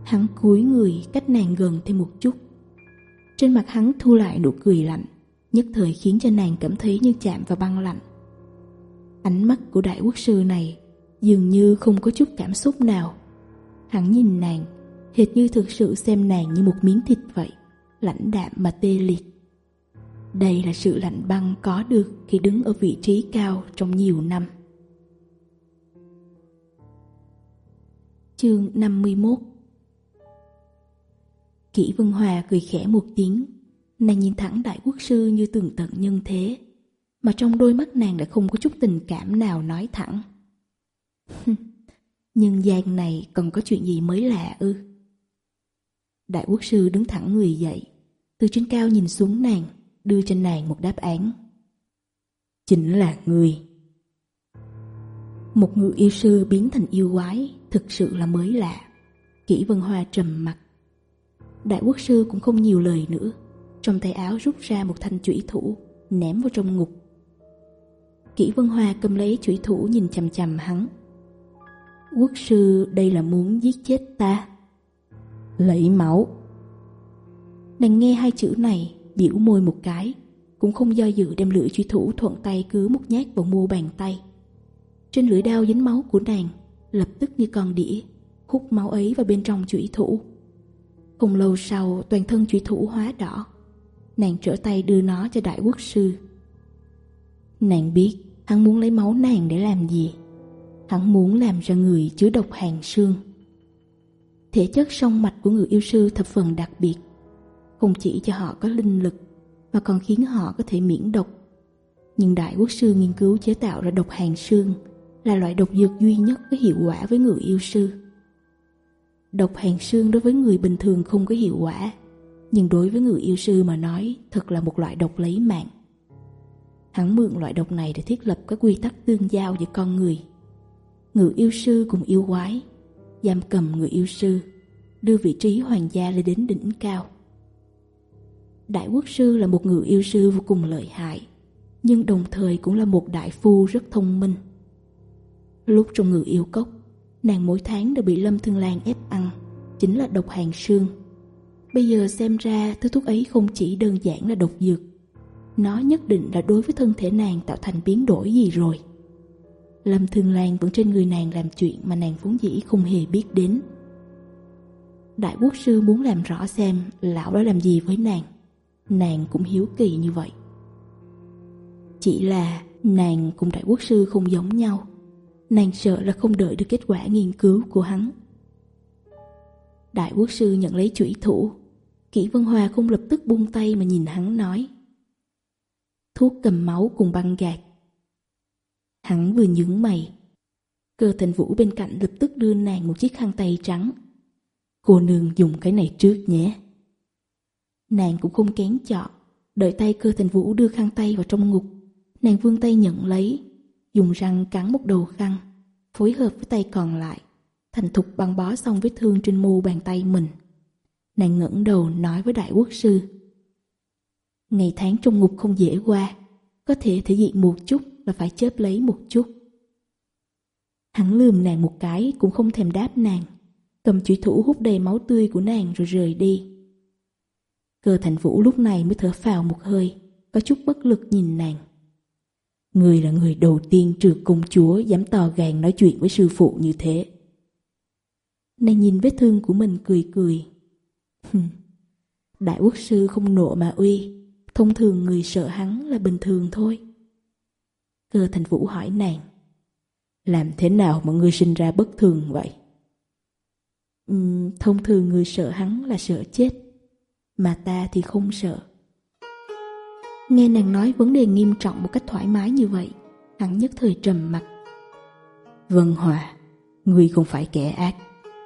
Hắn cúi người cách nàng gần thêm một chút. Trên mặt hắn thu lại nụ cười lạnh nhất thời khiến cho nàng cảm thấy như chạm vào băng lạnh. Ánh mắt của đại quốc sư này dường như không có chút cảm xúc nào. Hắn nhìn nàng, hệt như thực sự xem nàng như một miếng thịt vậy, lãnh đạm mà tê liệt. Đây là sự lạnh băng có được khi đứng ở vị trí cao trong nhiều năm. Chương 51 Kỷ Vân Hòa cười khẽ một tiếng Nàng nhìn thẳng đại quốc sư như tường tận nhân thế, Mà trong đôi mắt nàng đã không có chút tình cảm nào nói thẳng. Nhân gian này còn có chuyện gì mới lạ ư? Đại quốc sư đứng thẳng người dậy, Từ trên cao nhìn xuống nàng, Đưa cho nàng một đáp án. Chính là người. Một ngự yêu sư biến thành yêu quái Thực sự là mới lạ. Kỷ Vân Hoa trầm mặt. Đại quốc sư cũng không nhiều lời nữa. Trong tay áo rút ra một thanh chủy thủ, Ném vào trong ngục. Kỷ Vân Hoa cầm lấy chủy thủ nhìn chằm chằm hắn. Quốc sư, đây là muốn giết chết ta. Lấy máu Nàng nghe hai chữ này, Biểu môi một cái, Cũng không do dự đem lưỡi truy thủ thuận tay cứ một nhát vào mua bàn tay. Trên lưỡi đao dính máu của nàng, Lập tức như con đĩa Hút máu ấy vào bên trong truy thủ. Không lâu sau, toàn thân truy thủ hóa đỏ nàng trở tay đưa nó cho đại quốc sư. Nàng biết hắn muốn lấy máu nàng để làm gì. Hắn muốn làm ra người chứa độc hàng xương. Thể chất song mạch của người yêu sư thập phần đặc biệt. Không chỉ cho họ có linh lực, mà còn khiến họ có thể miễn độc. Nhưng đại quốc sư nghiên cứu chế tạo ra độc hàng xương là loại độc dược duy nhất có hiệu quả với người yêu sư. Độc hàng xương đối với người bình thường không có hiệu quả nhưng đối với người yêu sư mà nói thật là một loại độc lấy mạng. Hắn mượn loại độc này để thiết lập các quy tắc tương giao giữa con người. Người yêu sư cùng yêu quái, giam cầm người yêu sư, đưa vị trí hoàng gia lên đến đỉnh cao. Đại quốc sư là một người yêu sư vô cùng lợi hại, nhưng đồng thời cũng là một đại phu rất thông minh. Lúc trong người yêu cốc, nàng mỗi tháng đều bị Lâm Thương Lan ép ăn, chính là độc hàng xương Bây giờ xem ra thứ thuốc ấy không chỉ đơn giản là độc dược. Nó nhất định là đối với thân thể nàng tạo thành biến đổi gì rồi. Lâm Thương Lan vẫn trên người nàng làm chuyện mà nàng vốn dĩ không hề biết đến. Đại quốc sư muốn làm rõ xem lão đã làm gì với nàng. Nàng cũng hiếu kỳ như vậy. Chỉ là nàng cùng đại quốc sư không giống nhau. Nàng sợ là không đợi được kết quả nghiên cứu của hắn. Đại quốc sư nhận lấy chủy thủ Kỷ Vân Hòa không lập tức buông tay mà nhìn hắn, nói. Thuốc cầm máu cùng băng gạt. Hắn vừa nhướng mày. Cơ thành vũ bên cạnh lập tức đưa nàng một chiếc khăn tay trắng. Cô nương dùng cái này trước nhé. Nàng cũng không kén chọn. Đợi tay cơ thành vũ đưa khăn tay vào trong ngục. Nàng vươn tay nhận lấy. Dùng răng cắn một đầu khăn. Phối hợp với tay còn lại. Thành thục băng bó xong vết thương trên mu bàn tay mình. Nàng ngẩng đầu nói với đại quốc sư. Ngày tháng trong ngục không dễ qua, Có thể thể diện một chút là phải chớp lấy một chút. Hắn lườm nàng một cái cũng không thèm đáp nàng, Cầm chủy thủ hút đầy máu tươi của nàng rồi rời đi. Cơ thành vũ lúc này mới thở phào một hơi, Có chút bất lực nhìn nàng. Người là người đầu tiên trừ công chúa dám tò gàng nói chuyện với sư phụ như thế. Nàng nhìn vết thương của mình cười cười. Đại quốc sư không nộ mà uy, thông thường người sợ hắn là bình thường thôi. Cơ thành vũ hỏi nàng, làm thế nào mà người sinh ra bất thường vậy? Uhm, thông thường người sợ hắn là sợ chết, mà ta thì không sợ. Nghe nàng nói vấn đề nghiêm trọng một cách thoải mái như vậy, hắn nhất thời trầm mặt. Vân Hòa, người không phải kẻ ác,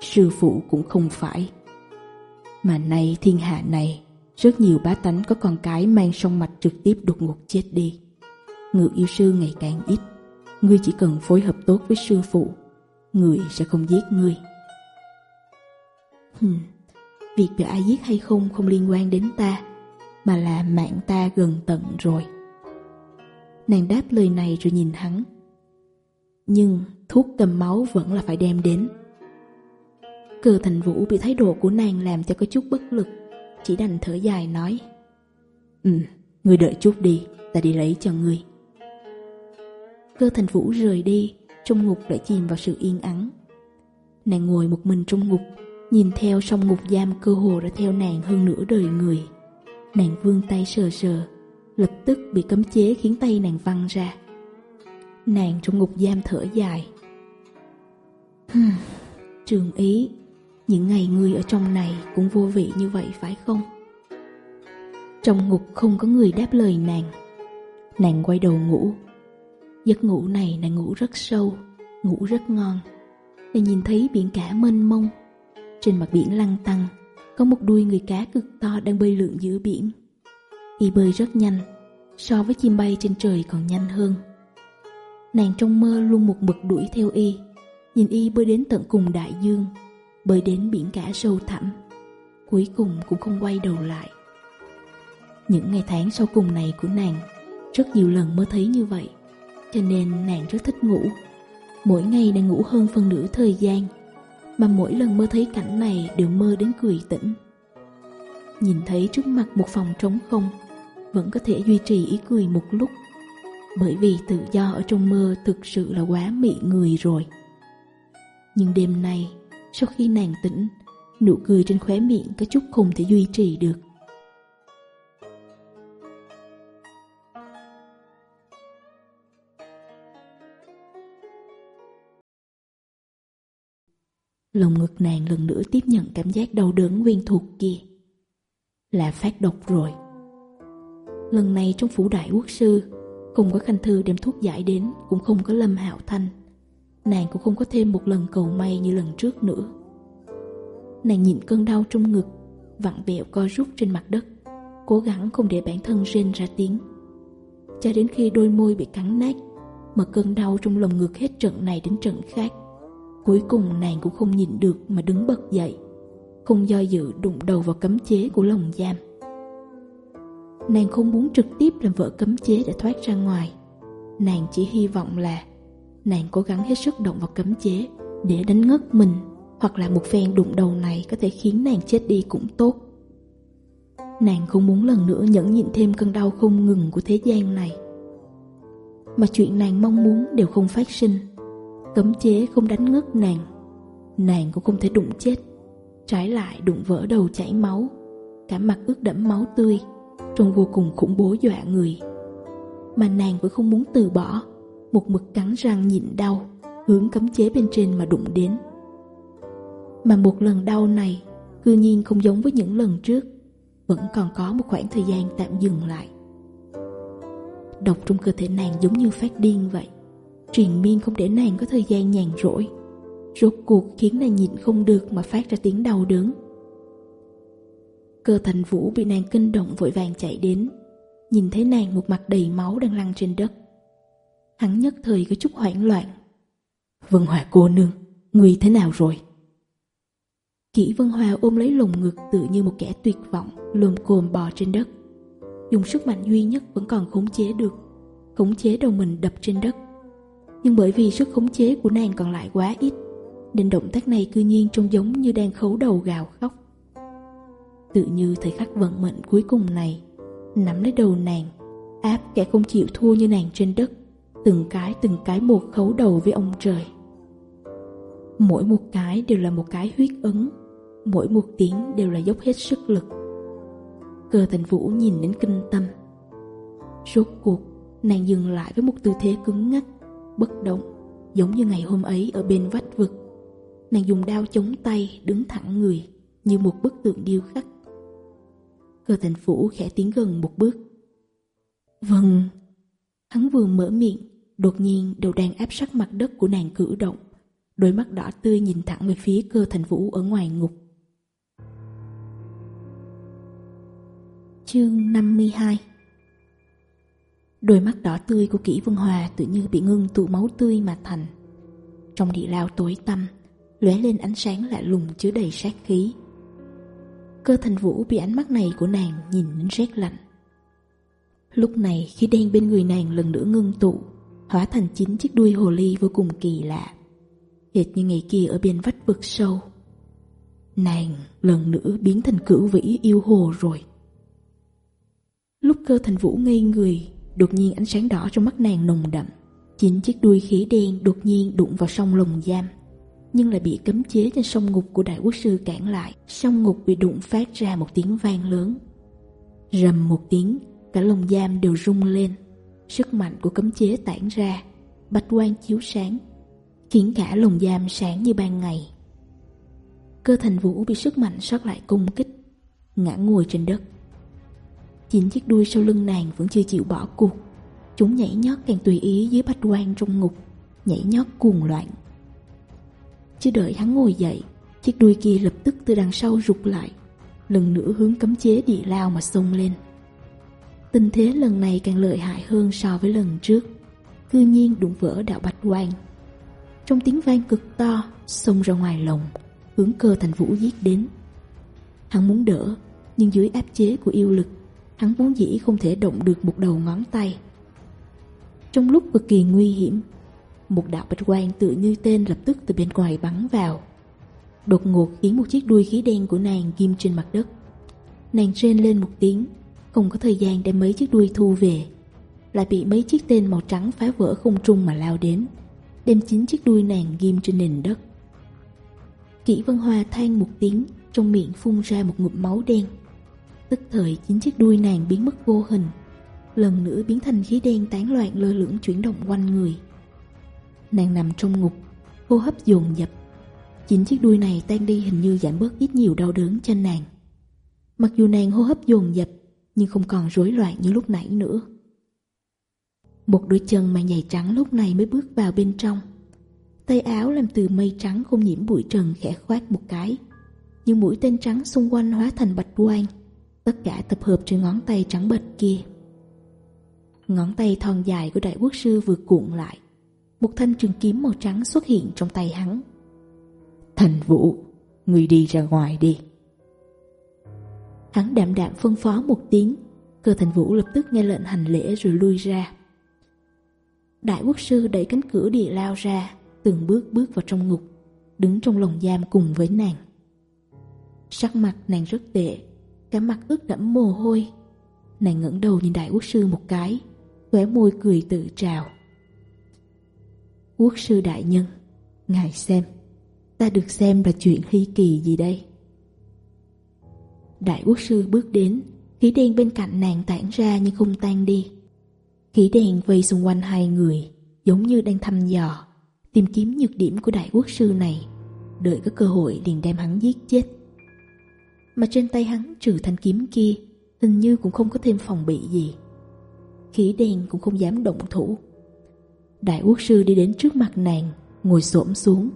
sư phụ cũng không phải. Mà nay thiên hạ này, rất nhiều bá tánh có con cái mang sông mạch trực tiếp đột ngột chết đi. Người yêu sư ngày càng ít, ngươi chỉ cần phối hợp tốt với sư phụ, người sẽ không giết ngươi. Hừm, việc bị ai giết hay không không liên quan đến ta, mà là mạng ta gần tận rồi. Nàng đáp lời này rồi nhìn hắn. Nhưng thuốc cầm máu vẫn là phải đem đến cơ Thành Vũ bị thái độ của nàng làm cho có chút bất lực, chỉ đành thở dài nói. Ừ, ngươi đợi chút đi, ta đi lấy cho ngươi. Cơ Thành Vũ rời đi, trong ngục đã chìm vào sự yên ắng. Nàng ngồi một mình trong ngục, nhìn theo sông ngục giam cơ hồ đã theo nàng hơn nửa đời người. Nàng vươn tay sờ sờ, lập tức bị cấm chế khiến tay nàng văng ra. Nàng trong ngục giam thở dài. Trường ý, những ngày ngươi ở trong này cũng vô vị như vậy phải không? Trong ngục không có người đáp lời nàng. Nàng quay đầu ngủ. Giấc ngủ này nàng ngủ rất sâu, ngủ rất ngon. Nàng nhìn thấy biển cả mênh mông. Trên mặt biển lăn tăng, có một đuôi người cá cực to đang bơi lượn giữa biển. Y bơi rất nhanh, so với chim bay trên trời còn nhanh hơn. Nàng trong mơ luôn một mực đuổi theo Y, nhìn Y bơi đến tận cùng đại dương bơi đến biển cả sâu thẳm, cuối cùng cũng không quay đầu lại. Những ngày tháng sau cùng này của nàng, rất nhiều lần mới thấy như vậy, cho nên nàng rất thích ngủ. Mỗi ngày đang ngủ hơn phần nửa thời gian, mà mỗi lần mơ thấy cảnh này đều mơ đến cười tỉnh. Nhìn thấy trước mặt một phòng trống không, vẫn có thể duy trì ý cười một lúc, bởi vì tự do ở trong mơ thực sự là quá mị người rồi. Nhưng đêm nay, sau khi nàng tỉnh, nụ cười trên khóe miệng có chút không thể duy trì được. Lồng ngực nàng lần nữa tiếp nhận cảm giác đau đớn quen thuộc kia. Là phát độc rồi. Lần này trong phủ đại quốc sư, không có khanh thư đem thuốc giải đến, cũng không có lâm hạo thanh Nàng cũng không có thêm một lần cầu may như lần trước nữa. Nàng nhịn cơn đau trong ngực, Vặn vẹo co rút trên mặt đất, Cố gắng không để bản thân rên ra tiếng. Cho đến khi đôi môi bị cắn nát, Mà cơn đau trong lòng ngực hết trận này đến trận khác, Cuối cùng nàng cũng không nhịn được mà đứng bật dậy, Không do dự đụng đầu vào cấm chế của lồng giam. Nàng không muốn trực tiếp làm vợ cấm chế để thoát ra ngoài. Nàng chỉ hy vọng là nàng cố gắng hết sức động vào cấm chế để đánh ngất mình hoặc là một phen đụng đầu này có thể khiến nàng chết đi cũng tốt. Nàng không muốn lần nữa nhẫn nhịn thêm cơn đau không ngừng của thế gian này. Mà chuyện nàng mong muốn đều không phát sinh, cấm chế không đánh ngất nàng, nàng cũng không thể đụng chết, trái lại đụng vỡ đầu chảy máu, cả mặt ướt đẫm máu tươi, trông vô cùng khủng bố dọa người. Mà nàng vẫn không muốn từ bỏ, một mực cắn răng nhịn đau, hướng cấm chế bên trên mà đụng đến. Mà một lần đau này, cư nhiên không giống với những lần trước, vẫn còn có một khoảng thời gian tạm dừng lại. Độc trong cơ thể nàng giống như phát điên vậy, truyền miên không để nàng có thời gian nhàn rỗi, rốt cuộc khiến nàng nhịn không được mà phát ra tiếng đau đớn. Cơ thành vũ bị nàng kinh động vội vàng chạy đến, nhìn thấy nàng một mặt đầy máu đang lăn trên đất. Hắn nhất thời có chút hoảng loạn. Vân Hòa cô nương, nguy thế nào rồi? Kỷ Vân Hòa ôm lấy lồng ngực tự như một kẻ tuyệt vọng, lồm cồm bò trên đất. Dùng sức mạnh duy nhất vẫn còn khống chế được, khống chế đầu mình đập trên đất. Nhưng bởi vì sức khống chế của nàng còn lại quá ít, nên động tác này cư nhiên trông giống như đang khấu đầu gào khóc. Tự như thời khắc vận mệnh cuối cùng này, nắm lấy đầu nàng, áp kẻ không chịu thua như nàng trên đất, từng cái từng cái một khấu đầu với ông trời. Mỗi một cái đều là một cái huyết ứng, mỗi một tiếng đều là dốc hết sức lực. Cơ thành vũ nhìn đến kinh tâm. Rốt cuộc, nàng dừng lại với một tư thế cứng ngắc, bất động, giống như ngày hôm ấy ở bên vách vực. Nàng dùng đao chống tay, đứng thẳng người, như một bức tượng điêu khắc. Cơ thành vũ khẽ tiến gần một bước. Vâng, Hắn vừa mở miệng, đột nhiên đầu đang áp sát mặt đất của nàng cử động. Đôi mắt đỏ tươi nhìn thẳng về phía cơ thành vũ ở ngoài ngục. Chương 52 Đôi mắt đỏ tươi của kỹ Vân Hòa tự như bị ngưng tụ máu tươi mà thành. Trong địa lao tối tăm, lóe lên ánh sáng lạ lùng chứa đầy sát khí. Cơ thành vũ bị ánh mắt này của nàng nhìn đến rét lạnh. Lúc này khi đen bên người nàng lần nữa ngưng tụ, hóa thành chín chiếc đuôi hồ ly vô cùng kỳ lạ. Hệt như ngày kia ở bên vách vực sâu. Nàng lần nữa biến thành cửu vĩ yêu hồ rồi. Lúc cơ thành vũ ngây người, đột nhiên ánh sáng đỏ trong mắt nàng nồng đậm. Chín chiếc đuôi khí đen đột nhiên đụng vào sông lồng giam, nhưng lại bị cấm chế trên sông ngục của đại quốc sư cản lại. Sông ngục bị đụng phát ra một tiếng vang lớn. Rầm một tiếng, Cả lồng giam đều rung lên. Sức mạnh của cấm chế tản ra Bạch quan chiếu sáng, Khiến cả lồng giam sáng như ban ngày. Cơ thành vũ bị sức mạnh sót lại cung kích, Ngã ngồi trên đất. Chín chiếc đuôi sau lưng nàng vẫn chưa chịu bỏ cuộc. Chúng nhảy nhót càng tùy ý dưới bạch quan trong ngục, Nhảy nhót cuồng loạn. Chưa đợi hắn ngồi dậy, Chiếc đuôi kia lập tức từ đằng sau rụt lại, Lần nữa hướng cấm chế địa lao mà xông lên. Tình thế lần này càng lợi hại hơn so với lần trước. Cư nhiên đụng vỡ đạo Bạch Quang. Trong tiếng vang cực to, Xông ra ngoài lồng Hướng cơ thành vũ giết đến. Hắn muốn đỡ, Nhưng dưới áp chế của yêu lực, Hắn vốn dĩ không thể động được một đầu ngón tay. Trong lúc cực kỳ nguy hiểm, Một đạo Bạch Quang tự như tên lập tức từ bên ngoài bắn vào. Đột ngột khiến một chiếc đuôi khí đen của nàng ghim trên mặt đất. Nàng trên lên một tiếng không có thời gian để mấy chiếc đuôi thu về. Lại bị mấy chiếc tên màu trắng phá vỡ không trung mà lao đến, đem chín chiếc đuôi nàng ghim trên nền đất. kỹ Vân Hoa than một tiếng, trong miệng phun ra một ngụm máu đen. Tức thời chín chiếc đuôi nàng biến mất vô hình, lần nữa biến thành khí đen tán loạn lơ lửng chuyển động quanh người. Nàng nằm trong ngục, hô hấp dồn dập. Chín chiếc đuôi này tan đi hình như giảm bớt ít nhiều đau đớn trên nàng. Mặc dù nàng hô hấp dồn dập, nhưng không còn rối loạn như lúc nãy nữa. Một đôi chân mang giày trắng lúc này mới bước vào bên trong. Tay áo làm từ mây trắng không nhiễm bụi trần khẽ khoát một cái. Những mũi tên trắng xung quanh hóa thành bạch quang, tất cả tập hợp trên ngón tay trắng bệch kia. Ngón tay thon dài của đại quốc sư vừa cuộn lại, một thanh trường kiếm màu trắng xuất hiện trong tay hắn. Thành Vũ, người đi ra ngoài đi. Hắn đạm đạm phân phó một tiếng, cơ thành vũ lập tức nghe lệnh hành lễ rồi lui ra. Đại quốc sư đẩy cánh cửa địa lao ra, từng bước bước vào trong ngục, đứng trong lồng giam cùng với nàng. Sắc mặt nàng rất tệ, cả mặt ướt đẫm mồ hôi. Nàng ngẩng đầu nhìn đại quốc sư một cái, khóe môi cười tự trào. Quốc sư đại nhân, ngài xem, ta được xem là chuyện hy kỳ gì đây? Đại quốc sư bước đến, khí đen bên cạnh nàng tản ra nhưng không tan đi. Khí đen vây xung quanh hai người, giống như đang thăm dò, tìm kiếm nhược điểm của đại quốc sư này, đợi có cơ hội liền đem hắn giết chết. Mà trên tay hắn trừ thanh kiếm kia, hình như cũng không có thêm phòng bị gì. Khí đen cũng không dám động thủ. Đại quốc sư đi đến trước mặt nàng, ngồi xổm xuống,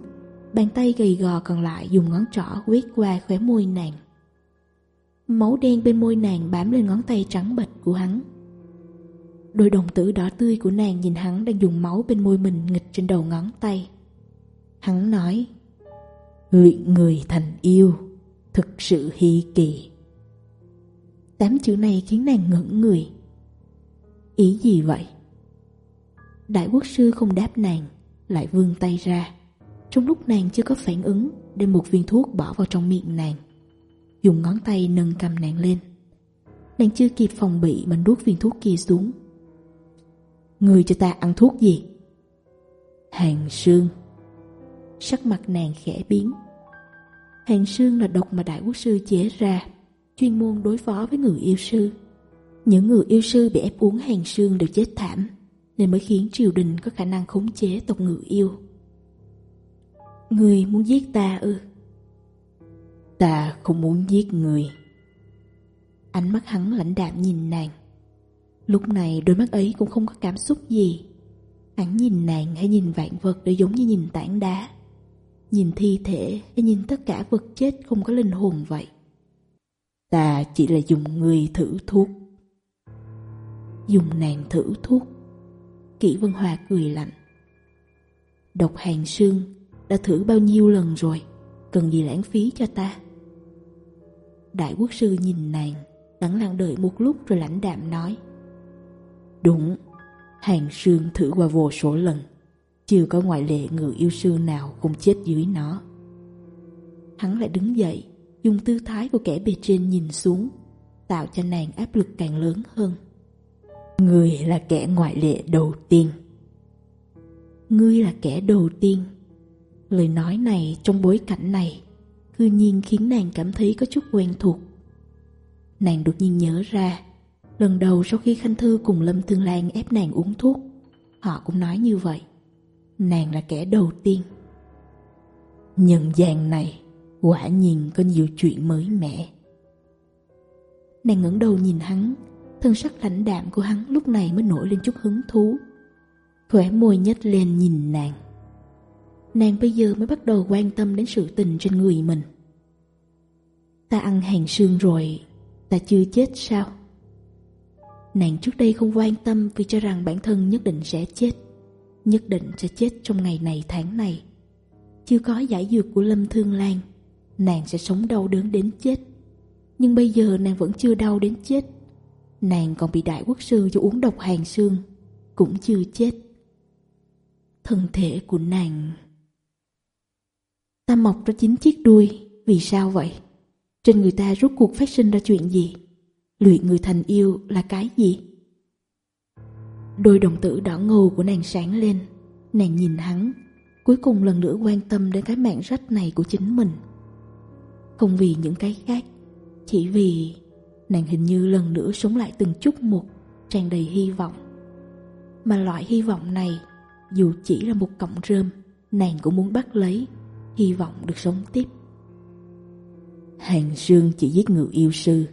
bàn tay gầy gò còn lại dùng ngón trỏ quét qua khóe môi nàng. Máu đen bên môi nàng bám lên ngón tay trắng bệch của hắn. Đôi đồng tử đỏ tươi của nàng nhìn hắn đang dùng máu bên môi mình nghịch trên đầu ngón tay. Hắn nói Luyện người thành yêu, Thực sự hy kỳ. Tám chữ này khiến nàng ngẩn người. Ý gì vậy? Đại quốc sư không đáp nàng, Lại vươn tay ra. Trong lúc nàng chưa có phản ứng, Đem một viên thuốc bỏ vào trong miệng nàng dùng ngón tay nâng cầm nàng lên. Nàng chưa kịp phòng bị mà nuốt viên thuốc kia xuống. Người cho ta ăn thuốc gì? Hàng sương. Sắc mặt nàng khẽ biến. Hàng sương là độc mà đại quốc sư chế ra, chuyên môn đối phó với người yêu sư. Những người yêu sư bị ép uống hàng sương đều chết thảm, nên mới khiến triều đình có khả năng khống chế tộc ngự yêu. Người muốn giết ta ư? Ừ. Ta không muốn giết người. Ánh mắt hắn lãnh đạm nhìn nàng. Lúc này đôi mắt ấy cũng không có cảm xúc gì. Hắn nhìn nàng hay nhìn vạn vật đều giống như nhìn tảng đá. Nhìn thi thể hay nhìn tất cả vật chết không có linh hồn vậy. Ta chỉ là dùng người thử thuốc. Dùng nàng thử thuốc. Kỷ Vân Hòa cười lạnh. Độc hàng xương Đã thử bao nhiêu lần rồi? Cần gì lãng phí cho ta? Đại quốc sư nhìn nàng Lặng lặng đợi một lúc rồi lãnh đạm nói. Đúng, Hàng sương thử qua vô số lần, Chưa có ngoại lệ người yêu sư nào Cũng chết dưới nó. Hắn lại đứng dậy, Dùng tư thái của kẻ bề trên nhìn xuống, Tạo cho nàng áp lực càng lớn hơn. Người là kẻ ngoại lệ đầu tiên. Ngươi là kẻ đầu tiên. Lời nói này trong bối cảnh này cư nhiên khiến nàng cảm thấy có chút quen thuộc. Nàng đột nhiên nhớ ra, lần đầu sau khi Khanh Thư cùng Lâm Thương Lan ép nàng uống thuốc, họ cũng nói như vậy. Nàng là kẻ đầu tiên. Nhận gian này, quả nhiên có nhiều chuyện mới mẻ. Nàng ngẩng đầu nhìn hắn, thân sắc lãnh đạm của hắn lúc này mới nổi lên chút hứng thú. Khỏe môi nhếch lên nhìn nàng. Nàng bây giờ mới bắt đầu quan tâm đến sự tình trên người mình. Ta ăn hàng xương rồi, ta chưa chết sao? Nàng trước đây không quan tâm vì cho rằng bản thân nhất định sẽ chết. Nhất định sẽ chết trong ngày này tháng này. Chưa có giải dược của Lâm Thương Lan, nàng sẽ sống đau đớn đến chết. Nhưng bây giờ nàng vẫn chưa đau đến chết. Nàng còn bị đại quốc sư cho uống độc hàng xương, cũng chưa chết. Thân thể của nàng... Ta mọc ra chín chiếc đuôi, vì sao vậy? Trên người ta rốt cuộc phát sinh ra chuyện gì? Luyện người thành yêu là cái gì? Đôi đồng tử đỏ ngầu của nàng sáng lên Nàng nhìn hắn, Cuối cùng lần nữa quan tâm đến cái mạng rách này của chính mình Không vì những cái khác, Chỉ vì nàng hình như lần nữa sống lại từng chút một, Tràn đầy hy vọng Mà loại hy vọng này, Dù chỉ là một cọng rơm, Nàng cũng muốn bắt lấy, Hy vọng được sống tiếp Hàng Dương chỉ giết người yêu sư,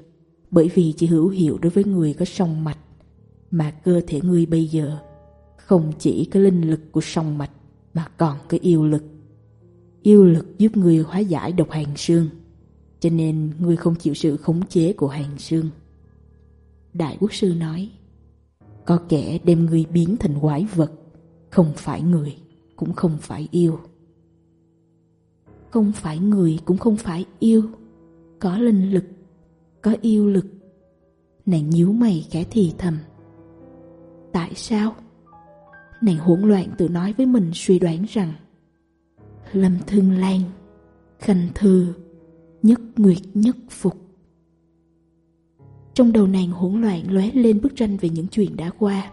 bởi vì chỉ hữu hiệu đối với người có song mạch, mà cơ thể ngươi bây giờ không chỉ cái linh lực của song mạch mà còn cái yêu lực. Yêu lực giúp ngươi hóa giải độc hàng xương cho nên ngươi không chịu sự khống chế của hàng xương. Đại quốc sư nói, có kẻ đem ngươi biến thành quái vật, không phải người, cũng không phải yêu. Không phải người cũng không phải yêu có linh lực, có yêu lực. Nàng nhíu mày khẽ thì thầm. Tại sao? Nàng hỗn loạn tự nói với mình suy đoán rằng Lâm Thương Lan, Khanh Thư, Nhất Nguyệt Nhất Phục. Trong đầu nàng hỗn loạn lóe lên bức tranh về những chuyện đã qua.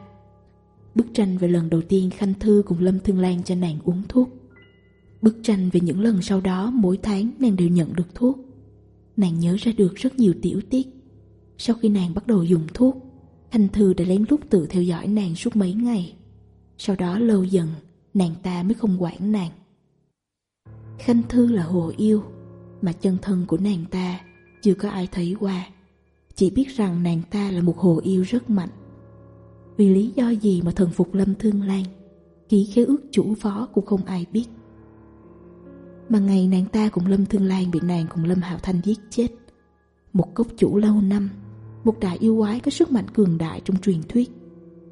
Bức tranh về lần đầu tiên Khanh Thư cùng Lâm Thương Lan cho nàng uống thuốc. Bức tranh về những lần sau đó mỗi tháng nàng đều nhận được thuốc. Nàng nhớ ra được rất nhiều tiểu tiết. Sau khi nàng bắt đầu dùng thuốc, Thanh Thư đã lén lút tự theo dõi nàng suốt mấy ngày. Sau đó lâu dần, Nàng ta mới không quản nàng. Khanh Thư là hồ yêu, Mà chân thân của nàng ta Chưa có ai thấy qua. Chỉ biết rằng nàng ta là một hồ yêu rất mạnh. Vì lý do gì mà thần phục Lâm Thương Lan, Ký khế ước chủ phó cũng không ai biết. Mà ngày nàng ta cùng Lâm Thương Lan bị nàng cùng Lâm Hạo Thanh giết chết. Một cốc chủ lâu năm, Một đại yêu quái có sức mạnh cường đại trong truyền thuyết,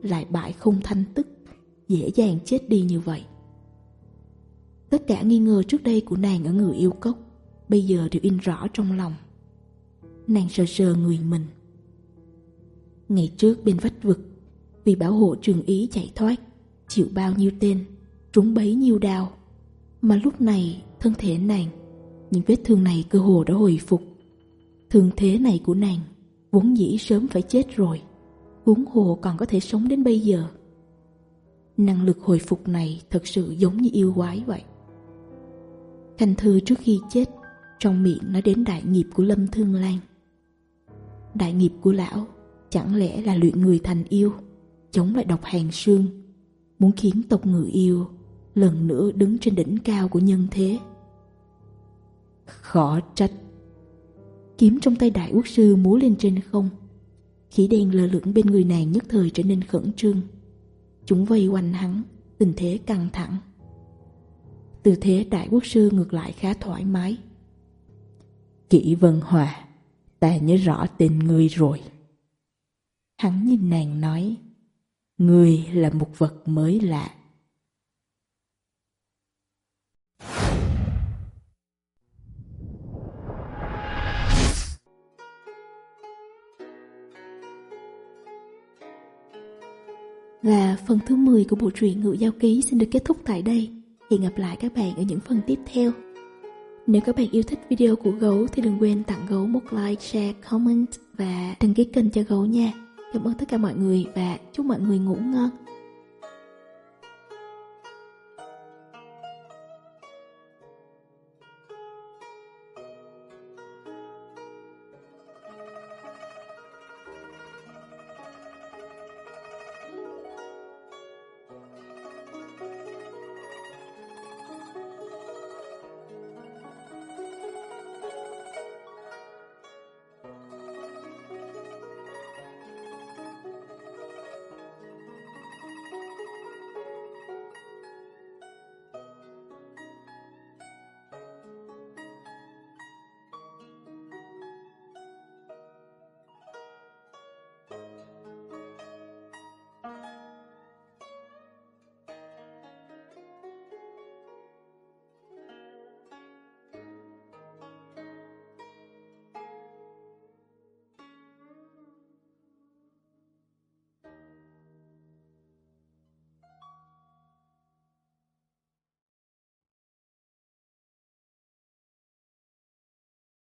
Lại bại không thanh tức, Dễ dàng chết đi như vậy. Tất cả nghi ngờ trước đây của nàng ở người yêu cốc, Bây giờ đều in rõ trong lòng. Nàng sờ sờ người mình. Ngày trước bên vách vực, Vì bảo hộ trường ý chạy thoát, Chịu bao nhiêu tên, Trúng bấy nhiêu đao Mà lúc này thân thể nàng Những vết thương này cơ hồ đã hồi phục. Thương thế này của nàng Vốn dĩ sớm phải chết rồi vốn hồ còn có thể sống đến bây giờ. Năng lực hồi phục này thật sự giống như yêu quái vậy. Khanh Thư trước khi chết, Trong miệng nói đến đại nghiệp của Lâm Thương Lan. Đại nghiệp của lão Chẳng lẽ là luyện người thành yêu, Chống lại độc hàng xương, Muốn khiến tộc người yêu Lần nữa đứng trên đỉnh cao của nhân thế? Khó trách. Kiếm trong tay đại quốc sư múa lên trên không. Khỉ đen lơ lửng bên người nàng nhất thời trở nên khẩn trương. Chúng vây quanh hắn, Tình thế căng thẳng. Tư thế đại quốc sư ngược lại khá thoải mái. Kỷ Vân Hòa, Ta nhớ rõ tên ngươi rồi. Hắn nhìn nàng nói, Ngươi là một vật mới lạ. Và phần thứ 10 của bộ truyện Ngự Giao Ký xin được kết thúc tại đây. Hẹn gặp lại các bạn ở những phần tiếp theo. Nếu các bạn yêu thích video của Gấu thì đừng quên tặng Gấu một like, share, comment và đăng ký kênh cho Gấu nha. Cảm ơn tất cả mọi người và chúc mọi người ngủ ngon.